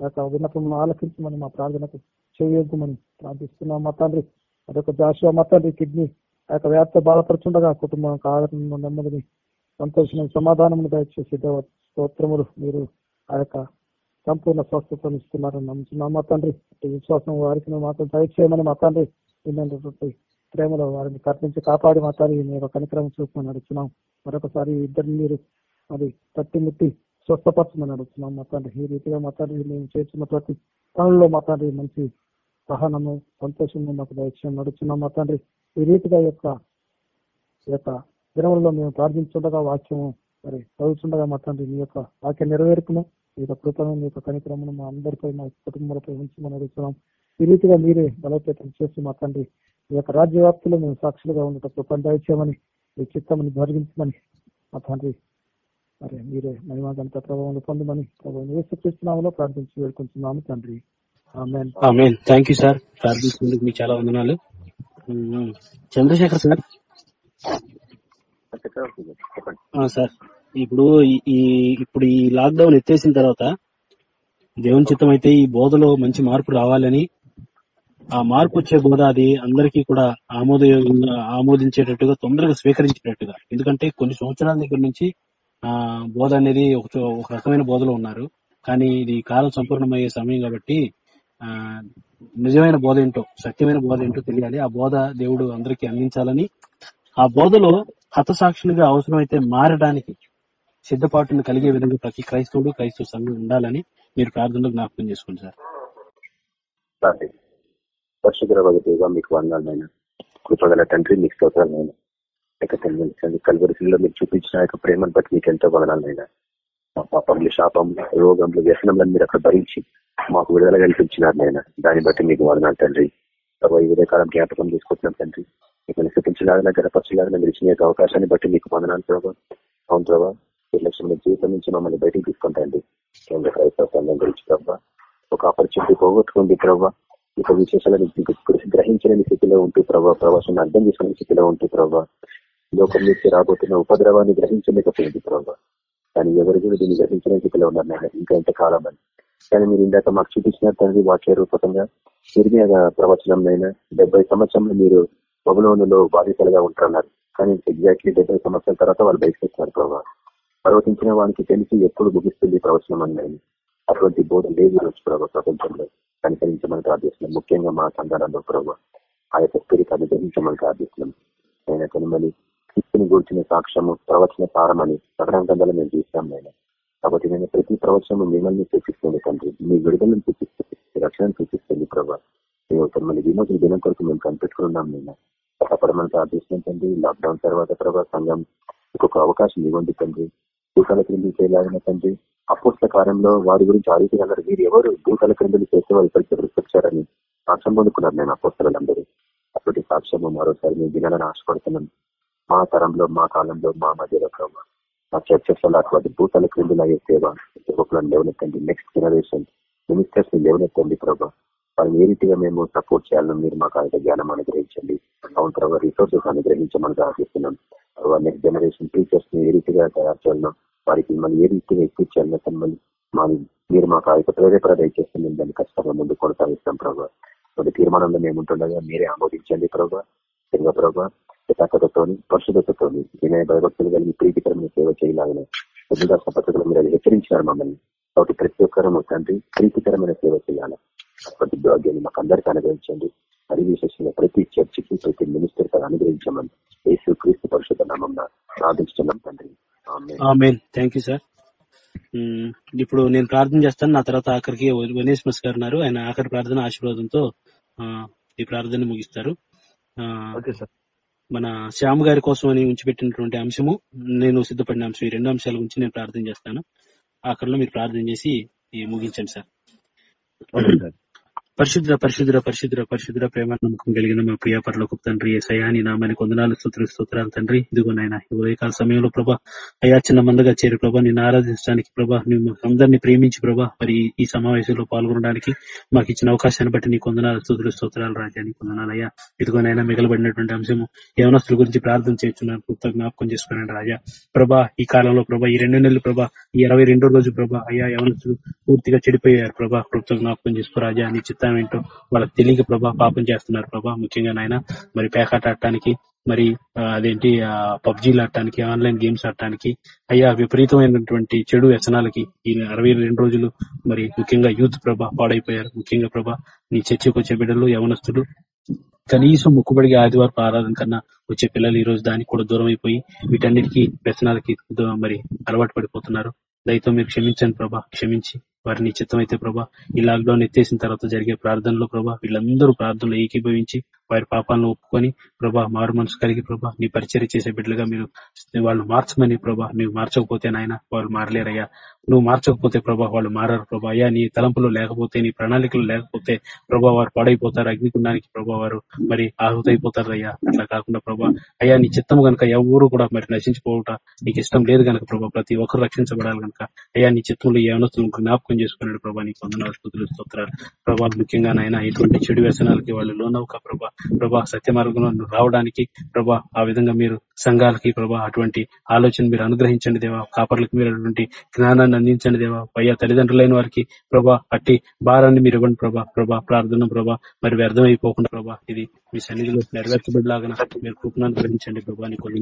యొక్క ఆలకించమని మా ప్రార్థనకు చేయొద్దుమని ప్రార్థిస్తున్నాం. మా తండ్రి అదొక జాషువా మా తండ్రి కిడ్నీ ఆ యొక్క వ్యాప్త బాధపడుచుండగా కుటుంబం ఆదరణ నెమ్మదిని సంతోషం సమాధానము దయచేసి స్తోత్రములు మీరు ఆ యొక్క సంపూర్ణ స్వస్థతను ఇస్తున్నారని నమ్ముతున్నాం మా తండ్రి విశ్వాసం వారికి మాత్రం దయచేయమని మా తండ్రి నిన్నటువంటి ప్రేమలో వారిని కర్పించి కాపాడి మా తండ్రి మీరు కనిక్రమం చూసుకొని నడుచున్నాం మరొకసారి ఇద్దరిని మీరు అది తట్టి ముట్టి స్వస్థపరచమని నడుచున్నాం మా తండ్రి. ఈ రీతిగా మా తండ్రి మేము చేస్తున్న ప్రతి పనుల్లో మా తండ్రి మంచి సహనము సంతోషము మాకు దయచేయం నడుచున్నాం మా తండ్రి. ఈ రీతిగా ఈ యొక్క ఈ యొక్క దినములలో మేము ప్రార్థించుండగా వాక్యము మరి చదువుతుండగా మా తండ్రి మీ యొక్క వాక్య నెరవేర్పును యొక్క కృపను మీ యొక్క కనికరమును మా అందరిపై మా కుటుంబాలపై ఉంచమని అడుగుతున్నాం. ఈ రీతిగా మీరే బలోపేతం చేసి మా తండ్రి మీ యొక్క రాజ్యవ్యాప్తిలో మేము సాక్షులుగా ఉండటం కృపను దయచేయమని మీ చిత్తమని జరిగించమని మా తండ్రి మరి మీరే మహిమాగంత ప్రభావం పొందమని ప్రభావం ఏసుకృష్ణామలో ప్రార్థించి వేడుకుంటున్నాము తండ్రి. Amen. Amen. Thank you sir ప్రార్థించినందుకు మీకు చాలా వందనాలు. చంద్రశేఖర్ సార్ సార్ ఇప్పుడు ఈ- ఇప్పుడు ఈ లాక్డౌన్ ఎత్తేసిన తర్వాత దేవుని చిత్తం అయితే ఈ బోధలో మంచి మార్పు రావాలని ఆ మార్పు వచ్చే బోధ అది అందరికీ కూడా ఆమోద ఆమోదించేటట్టుగా తొందరగా స్వీకరించేటట్టుగా. ఎందుకంటే కొన్ని సంవత్సరాల దగ్గర నుంచి ఆ బోధ అనేది ఒక ఒక రకమైన బోధలో ఉన్నారు. కానీ ఇది కాలం సంపూర్ణమయ్యే సమయం కాబట్టి ఆ నిజమైన బోధ ఏంటో సత్యమైన బోధ ఏంటో తెలియాలి. ఆ బోధ దేవుడు అందరికీ అందించాలని. ఆ బోధలో హతసాక్షులుగా అవసరమైతే మారడానికి సిద్ధపాటును కలిగే విధంగా ప్రతి క్రైస్తవుడు క్రైస్తవ సంఘం ఉండాలని మీరు ప్రార్థనలో జ్ఞాపకం చేసుకోండి సార్. పరిశుద్ధ మీకు వందాలైనా కృపగల తండ్రి మీకు స్తోత్రాలైనా యొక్క తండ్రి కల్వరిశిలో మీరు చూపించిన యొక్క ప్రేమను బట్టి మీకు ఎంతో వదనాలైనా మా పాపంలో శాపంలో రోగంలో వ్యసనంలో మీరు అక్కడ భరించి మాకు విడుదల కల్పించినారు నాయన. దాన్ని బట్టి మీకు వదనాలు తండ్రి. ఈ ఉదయకాలం జ్ఞాపకం తీసుకుంటున్నాం తండ్రి. మిమ్మల్ని స్థితించలాగిన గడపరచలాగిన మీరు ఇచ్చిన అవకాశాన్ని బట్టి మీకు వందనాలు ప్రభావ అవును ప్రభావ నిర్లక్ష్యమైన జీవితం నుంచి మమ్మల్ని బయటికి తీసుకుంటాండి కేంద్ర క్రైస్తవ సంఘం గురించి ప్రభావ ఒక ఆపర్చునిటీ పోగొట్టుకుంది ప్రభావ ఇక విశేషాలను గ్రహించలేని స్థితిలో ఉంటూ ప్రభావ ప్రవాసాన్ని అర్థం చేసుకునే స్థితిలో ఉంటూ ప్రభావ లోకం నుంచి రాబోతున్న ఉపద్రవాన్ని గ్రహించలేకపోయింది ప్రభావ కానీ ఎవరు కూడా దీన్ని గ్రహించిన స్థితిలో ఉన్నారు నాయన ఇంకా ఎంత కాలం అని. కానీ మీరు ఇందాక మాకు చూపించిన తండ్రి వాక్య రూపకంగా తిరిగి ప్రవచనంలో డెబ్బై సంవత్సరంలో మీరు బబులోనులో బాధితులుగా ఉంటున్నారు కానీ ఎగ్జాక్ట్లీ డెబ్బై సంవత్సరాల తర్వాత వాళ్ళు బయటకు వచ్చారు ప్రభావ ప్రవచించిన వానికి తెలిసి ఎప్పుడు ముగిస్తుంది ప్రవచనం అన్నాయి అటువంటి బోధ లేదు ఈ రోజు ప్రభావ ప్రపంచంలో. కనికరించమని ప్రార్థిస్తున్నాం. ముఖ్యంగా మా సంఘాలలో ప్రభావ ఆ యొక్క స్పిరిట్ అనుగ్రహించమని ప్రార్థిస్తున్నాం. ఆయన కనుమని క్రిస్తుని గురించిన సాక్ష్యము ప్రవచన సారమని సగరంగంలో మేము చూస్తాం నేను కాబట్టి నేను ప్రతి ప్రవచనము మిమ్మల్ని సూచిస్తుంది తండ్రి. మీ విడుదలను సూచిస్తుంది రక్షణను సూచిస్తుంది ప్రభావ మేము మిమ్మల్ని విమోచన దినం కొరకు మేము కనిపెట్టుకున్నాం నేను కష్టపడమని ప్రార్థిస్తున్నాం తండ్రి. లాక్డౌన్ తర్వాత ప్రభావ సంఘం ఇంకొక అవకాశం ఇవ్వండి తండ్రి. భూతాల క్రింది చేయలాగిన తండ్రి. అపోస్ల కాలంలో వారి గురించి ఆలోచన మీరు ఎవరు దూకాల క్రిందలు చేస్తే వారు ఇక్కడికి వచ్చారని సాక్ష్యం పొందుకున్నారు నేను అపోస్తలందరూ అటువంటి సాక్ష్యము మరోసారి మేము వినాలని ఆశపడుతున్నాం మా తరంలో మా కాలంలో మా మధ్యలో ప్రభావ మా చర్చస్ అటువంటి భూతాల క్రిందలు అయ్యే సేవ లేవనెత్తండి. నెక్స్ట్ జనరేషన్ మినిస్టర్స్ని లేవనెత్తండి ప్రభావ వారిని ఏ రీతిగా మేము సపోర్ట్ చేయాలని మీరు మాకు ఆ జ్ఞానం అనుగ్రహించండి. అవును ప్రభావ రిసోర్సెస్ అనుగ్రహించమని ఆశిస్తున్నాం నెక్స్ట్ జనరేషన్ టీచర్స్ని ఏ రీతిగా తయారు చేయాలన్నా వారికి మనం ఏ రీతిగా ఎక్కించాలన్నా తమ్మని మా మీరు మాకు ఆ యొక్క ప్రేరేపణ దయచేస్తే మేము దాన్ని ఖచ్చితంగా ముందు కొనసాగిస్తాం ప్రభావ కొన్ని తీర్మానంలో మేము ఉంటుండగా మీరే ఆమోదించండి ప్రభావ సింగ ప్రభావ యథార్థతతోని పరిశుభ్రతతోని వినయ భయభక్తులు కలిగి ప్రీతికరమైన సేవ చేయలాగిన శుద్ధాస పద్ధతిలో మీరు అది హెచ్చరించారు మమ్మల్ని. కాబట్టి ప్రతి ఒక్కరూ తండ్రి ప్రీతికరమైన సేవ చేయాలి. అటువంటి భాగ్యాన్ని మాకు అందరికీ అనుగ్రహించండి. మరి విశేషంగా ప్రతి చర్చికి ప్రతి మినిస్టర్ అనుగ్రహించమని యేసు క్రీస్తు పరిశుద్ధ నామం ప్రార్థించున్నాం తండ్రి. Amen. Amen. Thank you sir ఇప్పుడు నేను ప్రార్థన చేస్తాను. నా తర్వాత ఆఖరికి వనేశ్మస్ గారు ఉన్నారు. ఆయన ఆఖరి ప్రార్థన ఆశీర్వాదంతో ఈ ప్రార్థన ముగిస్తారు. ఓకే సార్ మన శ్యామ్ గారి కోసం అని ఉంచిపెట్టినటువంటి అంశము నేను సిద్ధపడిన అంశం ఈ రెండు అంశాల గురించి నేను ప్రార్థన చేస్తాను. ఆఖరిలో మీరు ప్రార్థన చేసి ముగించండి సార్. పరిశుద్ర పరిశుద్ర పరిశుద్ర పరిశుద్ర ప్రేమ నమ్మకం కలిగిన మా ప్రియ పరలోక తండ్రి సయాని నామాని కొందనాలు స్తోత్ర స్తోత్రాలు తండ్రి. ఇదిగో నాయన ఉదయకాల సమయంలో ప్రభా అయా చిన్న మందగా చేరి ప్రభా నిన్ను ఆరాధించడానికి ప్రభా మేము అందరినీ ప్రేమించి ప్రభా మరి ఈ సమావేశంలో పాల్గొనడానికి మాకు ఇచ్చిన అవకాశాన్ని బట్టి నీ కొందనాలు స్తోత్ర స్తోత్రాలు రాజా కొందనాలు కొందనాలయ్యా ఇదిగోనైనా మిగలబడినటువంటి అంశము యవనస్తుల గురించి ప్రార్థన చేస్తున్నాను కృత జ్ఞాపకం చేసుకున్నాను రాజా. ప్రభా ఈ కాలంలో ప్రభా ఈ రెండు నెలలు ప్రభా ఈ ఇరవై రెండో రోజు ప్రభా అయ్యా యవనస్తులు పూర్తిగా చెడిపోయారు ప్రభా కృత జ్ఞాపకం చేసుకో రాజా అని చిత్తం ఏంటో? వాళ్ళకి తెలియక ప్రభా పాపం చేస్తున్నారు ప్రభా ముఖ్యంగా నాయన. మరి పేకాట ఆడటానికి మరి ఆ, అదేంటి పబ్జీలు ఆడటానికి ఆన్లైన్ గేమ్స్ ఆడటానికి అయ్యా విపరీతమైనటువంటి చెడు వ్యసనాలకి ఈ అరవై రెండు రోజులు మరి ముఖ్యంగా యూత్ ప్రభా పాడైపోయారు. ముఖ్యంగా ప్రభా నీ చర్చకు వచ్చే బిడ్డలు యవనస్తులు కనీసం ముక్కుబడికి ఆదివారం ఆరాధన కన్నా వచ్చే పిల్లలు ఈ రోజు దానికి కూడా దూరం అయిపోయి వీటన్నిటికీ వ్యసనాలకి మరి అలవాటు పడిపోతున్నారు. దయతో మీరు క్షమించండి ప్రభా క్షమించి. వారి చిత్తం అయితే ప్రభా ఈ లాక్డౌన్ ఎత్తేసిన తర్వాత జరిగే ప్రార్థనలో ప్రభా వీళ్ళందరూ ప్రార్థనలో ఏకీభవించి వారి పాపాలను ఒప్పుకొని ప్రభా మారు మనసు కలిగి ప్రభా నీ పరిచయం చేసే బిడ్డలుగా మీరు వాళ్ళు మార్చమని ప్రభా నువ్వు మార్చకపోతే నాయన వాళ్ళు మారలేరయ్యా. నువ్వు మార్చకపోతే ప్రభా వాళ్ళు మారారు ప్రభా. అయ్యా నీ తలంపులు లేకపోతే నీ ప్రణాళికలు లేకపోతే ప్రభా వారు పాడైపోతారు. అగ్నికుండానికి ప్రభా వారు మరి ఆహుతైపోతారు అయ్యా అట్లా కాకుండా ప్రభా అయ్యా నీ చిత్తం గనక ఎవరు కూడా మరి నశించిపోవట నీకు ఇష్టం లేదు గనక ప్రభా ప్రతి ఒక్కరు రక్షించబడాలి గనక. అయ్యా నీ చిత్తంలో ఏమనొస్తుంది జ్ఞాపకం చేసుకున్నాడు ప్రభా? నీకు వందనాలు స్థుతులు స్తోత్రాలు. ప్రభా ముఖ్యంగా నాయన ఇటువంటి చెడు వ్యసనాలకి వాళ్ళు లోనవుక ప్రభా. ప్రభా సత్య మార్గంలో రావడానికి ప్రభా ఆ విధంగా మీరు సంఘాలకి ప్రభా అటువంటి ఆలోచన మీరు అనుగ్రహించండి దేవా కాపర్లకు మీరు అటువంటి జ్ఞానాన్ని అందించండి దేవా. పయ్యా తల్లిదండ్రులైన వారికి ప్రభా అట్టి భారాన్ని మీరు ఇవ్వండి ప్రభా ప్రభా ప్రార్థన ప్రభా మరి వ్యర్థమైపోకుండా అయిపోకుండా ప్రభా ఇది మీ సన్నిధిలో నెరవేర్చబడిలాగా మీరు కృపను అనుగ్రహించండి ప్రభా నీ కొన్ని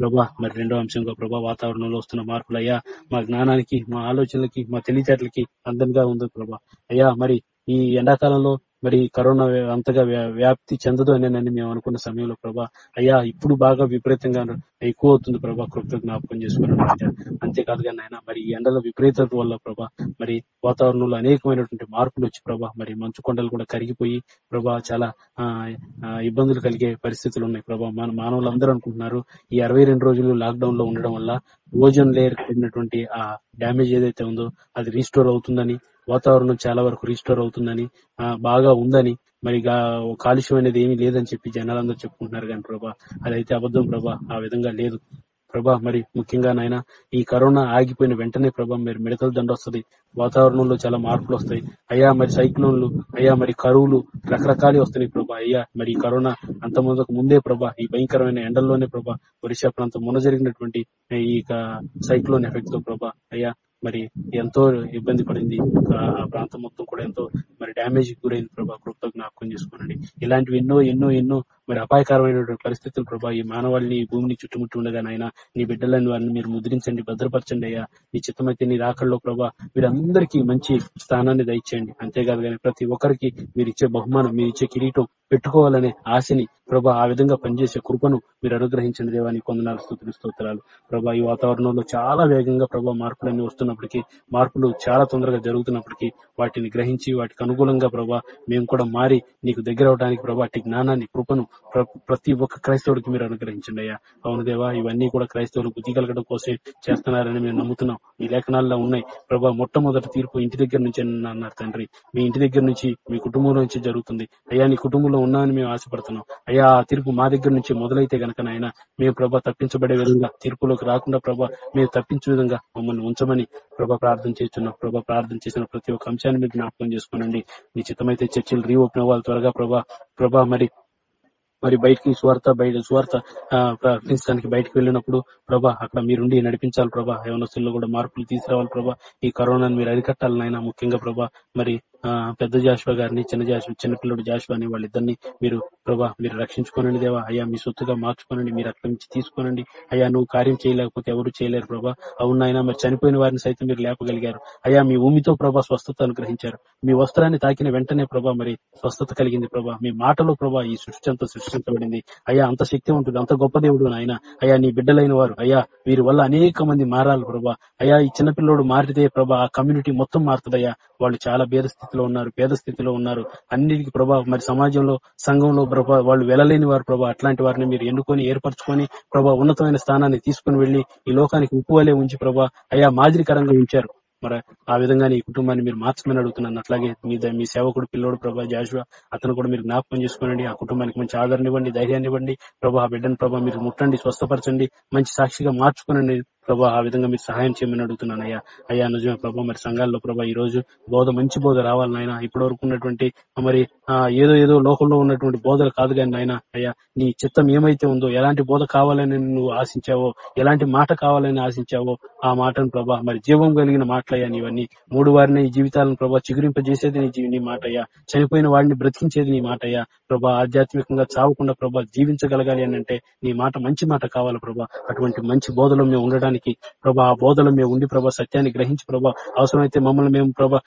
ప్రభా మరి రెండో అంశంగా ప్రభా వాతావరణంలో వస్తున్న మార్పులు అయ్యా మా జ్ఞానానికి మా ఆలోచనలకి మా తెలివితేటలకి అందంగా ఉంది ప్రభా. అయ్యా మరి ఈ ఎండాకాలంలో మరి కరోనా అంతగా వ్యా- వ్యాప్తి చెందదు అనేనని మేము అనుకున్న సమయంలో ప్రభా అయ్యా ఇప్పుడు బాగా విపరీతంగా ఎక్కువ అవుతుంది ప్రభా కృప్త జ్ఞాపకం చేసుకున్నాను రాజా అంతేకాదు కానీ ఆయన మరి ఈ ఎండల విపరీతత వల్ల ప్రభా మరి వాతావరణంలో అనేకమైనటువంటి మార్పులు వచ్చి ప్రభా మరి మంచు కొండలు కూడా కరిగిపోయి ప్రభా చాలా ఆ, ఇబ్బందులు కలిగే పరిస్థితులు ఉన్నాయి ప్రభా. మన మానవులందరూ అనుకుంటున్నారు ఈ అరవై రెండు రోజులు లాక్డౌన్లో ఉండడం వల్ల ఓజోన్ లేయర్ పడినటువంటి ఆ డ్యామేజ్ ఏదైతే ఉందో అది రీస్టోర్ అవుతుందని వాతావరణం చాలా వరకు రీస్టోర్ అవుతుందని బాగా ఉందని. మరి గా- కాలుష్యం అనేది ఏమీ లేదని చెప్పి జనాలందరూ చెప్పుకుంటున్నారు కానీ ప్రభా అదైతే అబద్ధం ప్రభా ఆ విధంగా లేదు. ప్రభా మరి ముఖ్యంగా నాయన ఈ కరోనా ఆగిపోయిన వెంటనే ప్రభా మరి మిడతల దండ వస్తుంది వాతావరణంలో చాలా మార్పులు వస్తాయి అయ్యా మరి సైక్లోన్లు అయ్యా మరి కరువులు రకరకాలు వస్తున్నాయి ప్రభా అయ్యా. మరి ఈ కరోనా అంత ముందుకు ముందే ప్రభా ఈ భయంకరమైన ఎండల్లోనే ప్రభా ఒరిషా ప్రాంతం మొన్న జరిగినటువంటి ఈ సైక్లోన్ ఎఫెక్ట్తో ప్రభా అయ్యా మరి ఎంతో ఇబ్బంది పడింది. ఆ ప్రాంతం మొత్తం కూడా ఎంతో మరి డ్యామేజ్ గురైంది ప్రభా. కృప్త జ్ఞాపకం చేసుకోనండి. ఇలాంటివి ఎన్నో ఎన్నో ఎన్నో మరి అపాయకరమైనటువంటి పరిస్థితులు ప్రభా. ఈ మానవాళిని భూమిని చుట్టుముట్టి ఉండగా నాయన నీ బిడ్డలని వారిని మీరు ముద్రించండి భద్రపరచండి అయ్యా. నీ చిత్తమైతే నీ రాకల్లో ప్రభా వీరందరికీ మంచి స్థానాన్ని దయచేయండి. అంతేకాదు కానీ ప్రతి ఒక్కరికి మీరు ఇచ్చే బహుమానం మీరు ఇచ్చే కిరీటం పెట్టుకోవాలనే ఆశని ప్రభా ఆ విధంగా పనిచేసే కృపను మీరు అనుగ్రహించండి దేవాన్ని కొందనాలు స్థుతులు స్తోత్రాలు. ప్రభా ఈ వాతావరణంలో చాలా వేగంగా ప్రభా మార్పులన్నీ వస్తున్నప్పటికీ మార్పులు చాలా తొందరగా జరుగుతున్నప్పటికీ వాటిని గ్రహించి వాటికి అనుకూలంగా ప్రభా మేము కూడా మారి నీకు దగ్గర అవడానికి ప్రభా అట్టి జ్ఞానాన్ని కృపను ప్రతి ఒక్క క్రైస్తవుడికి మీరు అనుగ్రహించండి అయ్యా. అవును దేవా ఇవన్నీ కూడా క్రైస్తవులు బుద్ధి కలగడం కోసం చేస్తున్నారని మేము నమ్ముతున్నాం. ఈ లేఖనాల్లో ఉన్నాయి. ప్రభా మొట్టమొదటి తీర్పు ఇంటి దగ్గర నుంచి అన్నారు తండ్రి. మీ ఇంటి దగ్గర నుంచి మీ కుటుంబంలో నుంచి జరుగుతుంది. అయ్యా నీ కుటుంబంలో ఉన్నామని మేము ఆశపడుతున్నాం. అయ్యా ఆ తీర్పు మా దగ్గర నుంచి మొదలైతే గనక నాయన మేము ప్రభా తప్పించబడే విధంగా తీర్పులోకి రాకుండా ప్రభా మేము తప్పించే విధంగా మమ్మల్ని ఉంచమని ప్రభా ప్రార్థన చేస్తున్నాం. ప్రభా ప్రార్థన చేసిన ప్రతి ఒక్క అంశాన్ని మీరు జ్ఞాపకం చేసుకోనండి. మీ చిత్తమైతే చర్చలు రీఓపెన్ అవ్వాలి త్వరగా ప్రభా. ప్రభా మరి మరి బయటికి స్వార్థ బయట స్వార్థ ఆ, ప్రకటించడానికి బయటకు వెళ్ళినప్పుడు ప్రభా అక్కడ మీరుండి నడిపించాలి ప్రభా. యవనస్తుల్లో కూడా మార్పులు తీసుకురావాలి ప్రభా. ఈ కరోనాను మీరు అరికట్టాలి నాయన ముఖ్యంగా ప్రభా. మరి పెద్ద జాషువా గారిని చిన్న జాషువా చిన్న పిల్లడు జాషువా అని వాళ్ళిద్దరిని మీరు ప్రభా మీరు రక్షించుకోనండి దేవా. అయ్యా మీ సొత్తుగా మార్చుకోనండి మీరు అక్కడి నుంచి తీసుకోనండి. అయ్యా నువ్వు కార్యం చేయలేకపోతే ఎవరు చేయలేరు ప్రభా. అవునాయన మరి చనిపోయిన వారిని సైతం మీరు లేపగలిగారు. అయ్యా మీ ఉమితో ప్రభా స్వస్థత అనుగ్రహించారు. మీ వస్త్రాన్ని తాకిన వెంటనే ప్రభా మరి స్వస్థత కలిగింది ప్రభా. మీ మాటలో ప్రభా ఈ సృష్టి అంతా సృష్టించబడింది. అయ్యా అంత శక్తి ఉంటుంది అంత గొప్ప దేవుడు నాయన. అయ్యా నీ బిడ్డలైన వారు అయ్యా వీరి వల్ల అనేక మంది మారాలి ప్రభా. అయ్యా ఈ చిన్నపిల్లోడు మారితే ప్రభా ఆ కమ్యూనిటీ మొత్తం మారుతుందయ్యా. వాళ్ళు చాలా పేద పరిస్థితిలో ఉన్నారు పేద స్థితిలో ఉన్నారు. అన్నిటికీ ప్రభా మరి సమాజంలో సంఘంలో ప్రభా వాళ్ళు వెళ్ళలేని వారు ప్రభా అట్లాంటి వారిని మీరు ఎన్నుకొని ఏర్పరచుకొని ప్రభా ఉన్నతమైన స్థానాన్ని తీసుకుని వెళ్ళి ఈ లోకానికి ఉప్పు ఉంచి ప్రభా అయ్యా మాదిరికరంగా ఉంచారు. మరి ఆ విధంగా ఈ కుటుంబాన్ని మీరు మార్చమని అడుగుతున్నాను. అట్లాగే మీ మీ సేవకుడు పిల్లోడు ప్రభా జాషువా అతను కూడా మీరు జ్ఞాపకం చేసుకోనండి. ఆ కుటుంబానికి మంచి ఆదరణ ఇవ్వండి ధైర్యాన్ని ఇవ్వండి. ప్రభా బిడ్డను ప్రభా మీరు ముట్టండి స్వస్థపరచండి మంచి సాక్షిగా మార్చుకునండి. ప్రభా ఆ విధంగా మీరు సహాయం చేయమని అడుగుతున్నాను అయ్యా. అయ్యా నిజమే ప్రభా మరి సంఘాల్లో ప్రభా ఈ రోజు బోధ మంచి బోధ రావాలి నాయన. ఇప్పటి వరకు ఉన్నటువంటి మరి ఆ ఏదో ఏదో లోకంలో ఉన్నటువంటి బోధలు కాదు కానీ నాయన అయ్యా నీ చిత్తం ఏమైతే ఉందో ఎలాంటి బోధ కావాలని నువ్వు ఆశించావో ఎలాంటి మాట కావాలని ఆశించావో ఆ మాటను ప్రభా మరి జీవం కలిగిన మాటలయ్యా నీవన్నీ. మూడు వారిని ఈ జీవితాలను ప్రభా చిగురింపజేసేది నీ జీవి నీ మాటయ్యా చనిపోయిన వాడిని బ్రతికించేది నీ మాటయ్యా ప్రభా ఆధ్యాత్మికంగా చావకుండా ప్రభా జీవించగలగాలి అని అంటే నీ మాట మంచి మాట కావాలి ప్రభా. అటువంటి మంచి బోధలో మేము ఉండడానికి ప్రభా ఆ బోధలో మేము ఉండి ప్రభా సత్యాన్ని గ్రహించి ప్రభా అవసరమైతే మమ్మల్ని మేము ప్రభా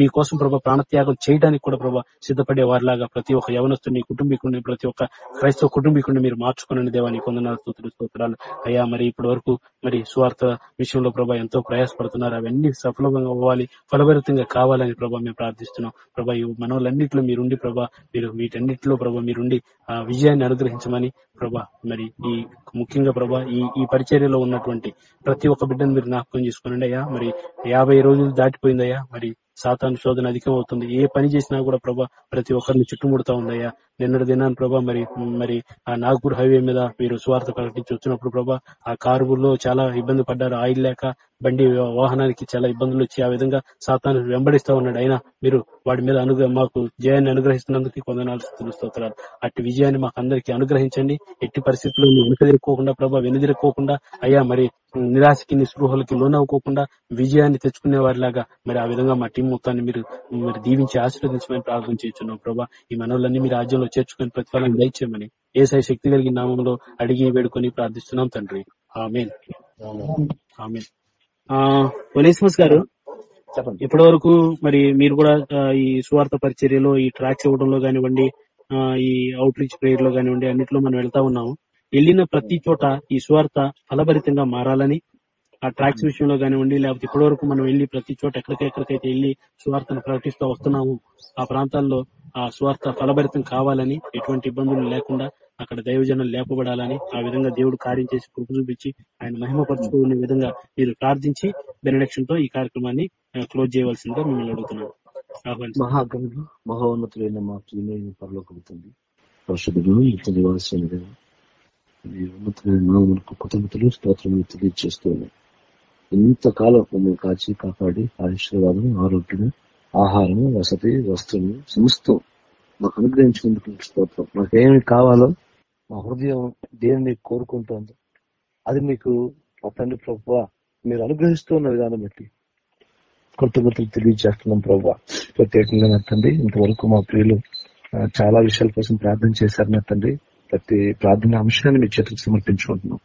మీకోసం ప్రభా ప్రాణత్యాగం చేయడానికి కూడా ప్రభా సిద్ధపడే వారిలాగా ప్రతి ఒక్క యవనస్తుని కుటుంబీకుడిని ప్రతి ఒక్క క్రైస్తవ కుటుంబీకుడిని మీరు మార్చుకుని దేవాన్ని కొందనాలు స్తోత్రులు స్తోత్రాలు. అయ్యా మరి ఇప్పటి వరకు మరి స్వార్థ విషయంలో ప్రభా ఎంతో ప్రయాసపడుతున్నారు. అవన్నీ సఫలంగా అవ్వాలి ఫలభరితంగా కావాలని ప్రభా మేము ప్రార్థిస్తున్నాం. ప్రభా ఈ మనోలన్నింటిలో మీరుండి ప్రభా మీరు వీటన్నిటిలో ప్రభా మీరుండి ఆ విజయాన్ని అనుగ్రహించమని ప్రభా మరి ఈ ముఖ్యంగా ప్రభా ఈ ఈ పరిచర్యలో ఉన్నటువంటి ప్రతి ఒక్క బిడ్డను మీరు జ్ఞాపకం చేసుకోనండి అయ్యా. మరి యాభై రోజులు దాటిపోయిందయ్యా మరి సాతాను శోధన అధికమవుతుంది. ఏ పని చేసినా కూడా ప్రభా ప్రతి ఒక్కరిని చుట్టుముడుతా ఉందయ్యా. నిన్నటి దినాన్ని ప్రభా మరి మరి ఆ నాగ్పూర్ హైవే మీద మీరు స్వార్థ ప్రకటించి వచ్చినప్పుడు ప్రభా ఆ కారులో చాలా ఇబ్బంది పడ్డారు. ఆయిల్ లేక బండి వాహనానికి చాలా ఇబ్బందులు వచ్చి ఆ విధంగా సాతాను వెంబడిస్తా ఉన్నాడు. అయినా మీరు వాడి మీద అనుగ్రహ మాకు జయాన్ని అనుగ్రహిస్తున్నందుకు కొందనాలు స్తోత్రాలు. అట్టి విజయాన్ని మాకు అందరికీ అనుగ్రహించండి. ఎట్టి పరిస్థితుల్లో వెనుకదిరుక్కోకుండా ప్రభా వెనుదిరుక్కోకుండా అయ్యా మరి నిరాశకి నిస్పృహలకి లోనవ్వుకోకుండా విజయాన్ని తెచ్చుకునే వారిలాగా మరి ఆ విధంగా మా టీం మొత్తాన్ని మీరు మరి దీవించి ఆశీర్వదించమని ప్రార్థన చేస్తున్నాం ప్రభా. ఈ మనవులన్నీ మీ రాజ్యంలో చేర్చుకుని ప్రతిఫలం దయచేయమని ఏసై శక్తి కలిగిన నామంలో అడిగి వేడుకొని ప్రార్థిస్తున్నాం తండ్రి. ఆమెన్. గారు చెప్పండి. ఇప్పటి వరకు మరి మీరు కూడా ఈ సువార్త పరిచర్యలో ఈ ట్రాక్స్ ఇవ్వడంలో కానివ్వండి ఆ, ఈ అవుట్ రీచ్ ప్రేయర్లో కానివ్వండి అన్నిట్లో మనం వెళ్తా ఉన్నాము. వెళ్ళిన ప్రతి చోట ఈ సువార్త ఫలభరితంగా మారాలని ఆ ట్రాక్స్ విషయంలో కానివ్వండి లేకపోతే ఇప్పటి వరకు మనం వెళ్ళి ప్రతి చోట ఎక్కడికెక్కడికైతే వెళ్ళి సువార్తను ప్రకటిస్తూ వస్తున్నాము ఆ ప్రాంతాల్లో ఆ సువార్త ఫలభరితం కావాలని ఎటువంటి ఇబ్బందులు లేకుండా అక్కడ దైవజనం లేపబడాలని ఆ విధంగా దేవుడు కార్యం చేసి కృప చూపించి ఆయన మహిమపరచుకునే విధంగా మీరు ప్రార్థించి బెనడక్షన్తో ఈ కార్యక్రమాన్ని క్లోజ్ చేయవలసిందిగా మిమ్మల్ని అడుగుతున్నాను ఆహ్వానిస్తున్నాను. మహాగణుడు మహోన్నతులైన మా ప్రియమైన పరలోకవుతుంది పరిశుద్ధుడు ఇంత నివాసమైన దేవా, కృతజ్ఞతలు స్తోత్రములు తెలియజేస్తున్నాయి ఇంతకాలం మమ్మల్ని కాచి కాపాడి ఆశీర్వాదం ఆరోగ్యం ఆహారం వసతి వస్త్రము సమస్తం మాకు అనుగ్రహించినందుకు స్తోత్రం. మాకేమి కావాలో మా హృదయం దేనిని కోరుకుంటోందో అది మీకు మా తండ్రి ప్రభు మీరు అనుగ్రహిస్తున్న విధానం బట్టి. కృతజ్ఞతలు తెలియజేస్తున్నాం ప్రభు. ప్రత్యేకంగా నా తండ్రి ఇంతవరకు మా ప్రియులు చాలా విషయాల కోసం ప్రార్థన చేశారు నా తండ్రి. ప్రతి ప్రార్థన అంశాన్ని మీ చేతులకు సమర్పించుకుంటున్నాం.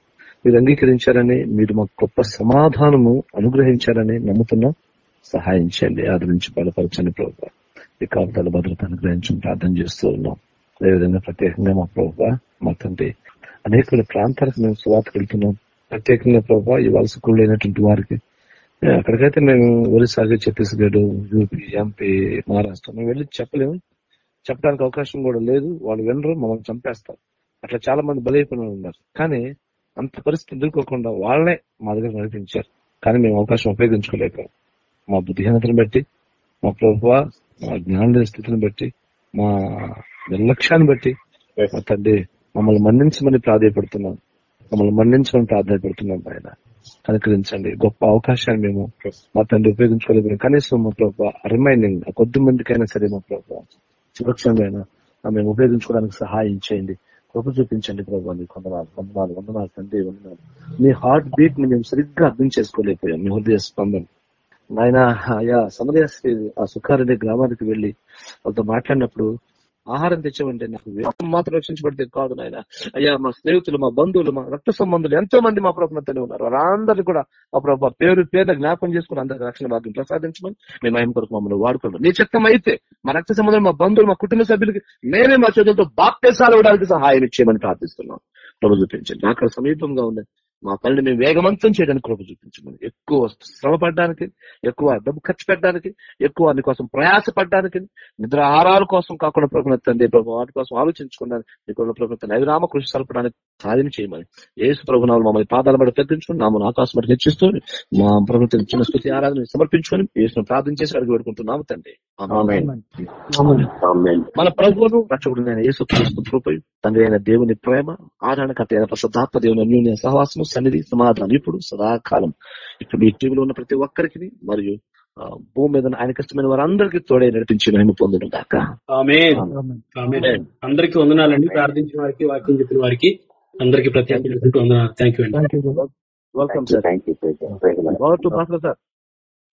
మీరు అంగీకరించారని మీరు మాకు గొప్ప సమాధానము అనుగ్రహించారని నమ్ముతున్నాం. సహాయం చేయండి అది నుంచి బలపరచండి ప్రభు ఈ కాపుదల భద్రత అనుగ్రహించడం ప్రార్థన చేస్తూ ఉన్నాం. అదేవిధంగా ప్రత్యేకంగా మా ప్రభు మా తండ్రి. అనేక ప్రాంతాలకు మేము సువార్తకు వెళ్తున్నాం. ప్రత్యేకంగా ప్రభావ ఈ వలస కూడైనటువంటి వారికి అక్కడికైతే మేము ఒరిస్సాగా ఛత్తీస్గఢ్ యూపీ ఎంపీ మహారాష్ట్ర మేము వెళ్ళి చెప్పలేము. చెప్పడానికి అవకాశం కూడా లేదు. వాళ్ళు వినరు మమ్మల్ని చంపేస్తారు. అట్లా చాలా మంది బలైపోయిన ఉన్నారు. కానీ అంత పరిస్థితి ఎదుర్కోకుండా వాళ్ళే మా దగ్గర నడిపించారు. కానీ మేము అవకాశం ఉపయోగించుకోలేకపోయాం మా బుద్ధిహీనతను బట్టి మా ప్రభుత్వ మా జ్ఞాన స్థితిని బట్టి మా నిర్లక్ష్యాన్ని బట్టి మా తండ్రి మమ్మల్ని మన్నించమని ప్రాధాయపడుతున్నాం. మమ్మల్ని మన్నించమని ప్రాధాయపడుతున్నాం ఆయన. కనుకరించండి. గొప్ప అవకాశాన్ని మేము మా తండ్రి ఉపయోగించుకోలేదు కనీసం మా ప్రభావ రిమైనింగ్ కొద్ది మందికైనా సరే మా ప్రభావ సురక్షమైన మేము ఉపయోగించుకోవడానికి సహాయం చేయండి. కృప చూపించండి ప్రభావ నీ కొందనాలు వందనాలు వందనాలు తండ్రి వందనాలు. మీ హార్ట్ బీట్ని మేము సరిగ్గా అర్థం చేసుకోలేకపోయాం మీ హృదయ స్పందన. ఆయన ఆయా సమరయ ఆ సుఖారెడ్డి గ్రామానికి వెళ్ళి వాళ్ళతో మాట్లాడినప్పుడు ఆహారం తెచ్చామంటే నాకు మాత్రం రక్షించబడితే కాదు నాయన. అయ్యా మా స్నేహితులు మా బంధువులు మా రక్త సంబంధులు ఎంతో మంది మా ప్రభుత్వంతోనే ఉన్నారు. వారందరూ కూడా మా ప్రభావ పేరు పేద జ్ఞాపం చేసుకుని అందరికీ రక్షణ భాగ్యం ప్రసాదించమని మేము ఆయన కొరకు మమ్మల్ని వాడుకున్నాం నీ చిత్తం అయితే మా రక్త సంబంధం మా బంధువులు మా కుటుంబ సభ్యులకి మేమే మా చేతులతో బాప్తేశాలు ఇవ్వడానికి సహాయం ఇచ్చేయమని ప్రార్థిస్తున్నాం. ప్రభు చూపించండి. నాకు సమీపంగా ఉంది మా పనిని మేము వేగవంతం చేయడానికి కృప చూపించమని ఎక్కువ శ్రమ పడడానికి ఎక్కువ డబ్బు ఖర్చు పెట్టడానికి ఎక్కువ అన్ని కోసం ప్రయాస పడడానికి నిద్ర ఆహారాల కోసం కాకుండా ప్రభుత్వం తండ్రి ప్రభు వాటి కోసం ఆలోచించుకున్నాను నీకు ప్రభుత్వం అవిరామ కృషి సలపడానికి సాధన చేయమని ఏసు ప్రభునాలు మమ్మల్ని పాదాల బట్టి పెద్దించుకుని నామను ఆకాశం బట్టి హెచ్చిస్తూ మా ప్రభుత్వం చిన్న స్థుతి ఆరాధన సమర్పించుకొని ఏసును ప్రార్థన చేసి అడిగి పెడుకుంటున్నాము తండ్రి ఆమేన్. ఆమేన్. మన ప్రభువును రక్షకుడు అయిన యేసు క్రీస్తు కృపయు తండ్రి అయిన దేవుని ప్రేమ ఆదరణకర్త అయిన ప్రసదాత్మ దేవుని అన్యోన్య సహవాసము సన్నిధి సమాధానం ఇప్పుడు సదాకాలం ఇప్పుడు ఈ టీవీలో ఉన్న ప్రతి ఒక్కరికి మరియు భూమి మీద ఉన్న ఆయనకి ఇష్టమైన వారందరికీ తోడే నడిపించి మహిమ పొందును గాక ఆమేన్. ఆమేన్. ఆమేన్. అందరికీ వందనాలండి ప్రార్థించిన వారికి వాక్యం చెప్పిన వారికి అందరికీ ప్రత్యేక థ్యాంక్ యూ అండి. Welcome sir thank you. Sir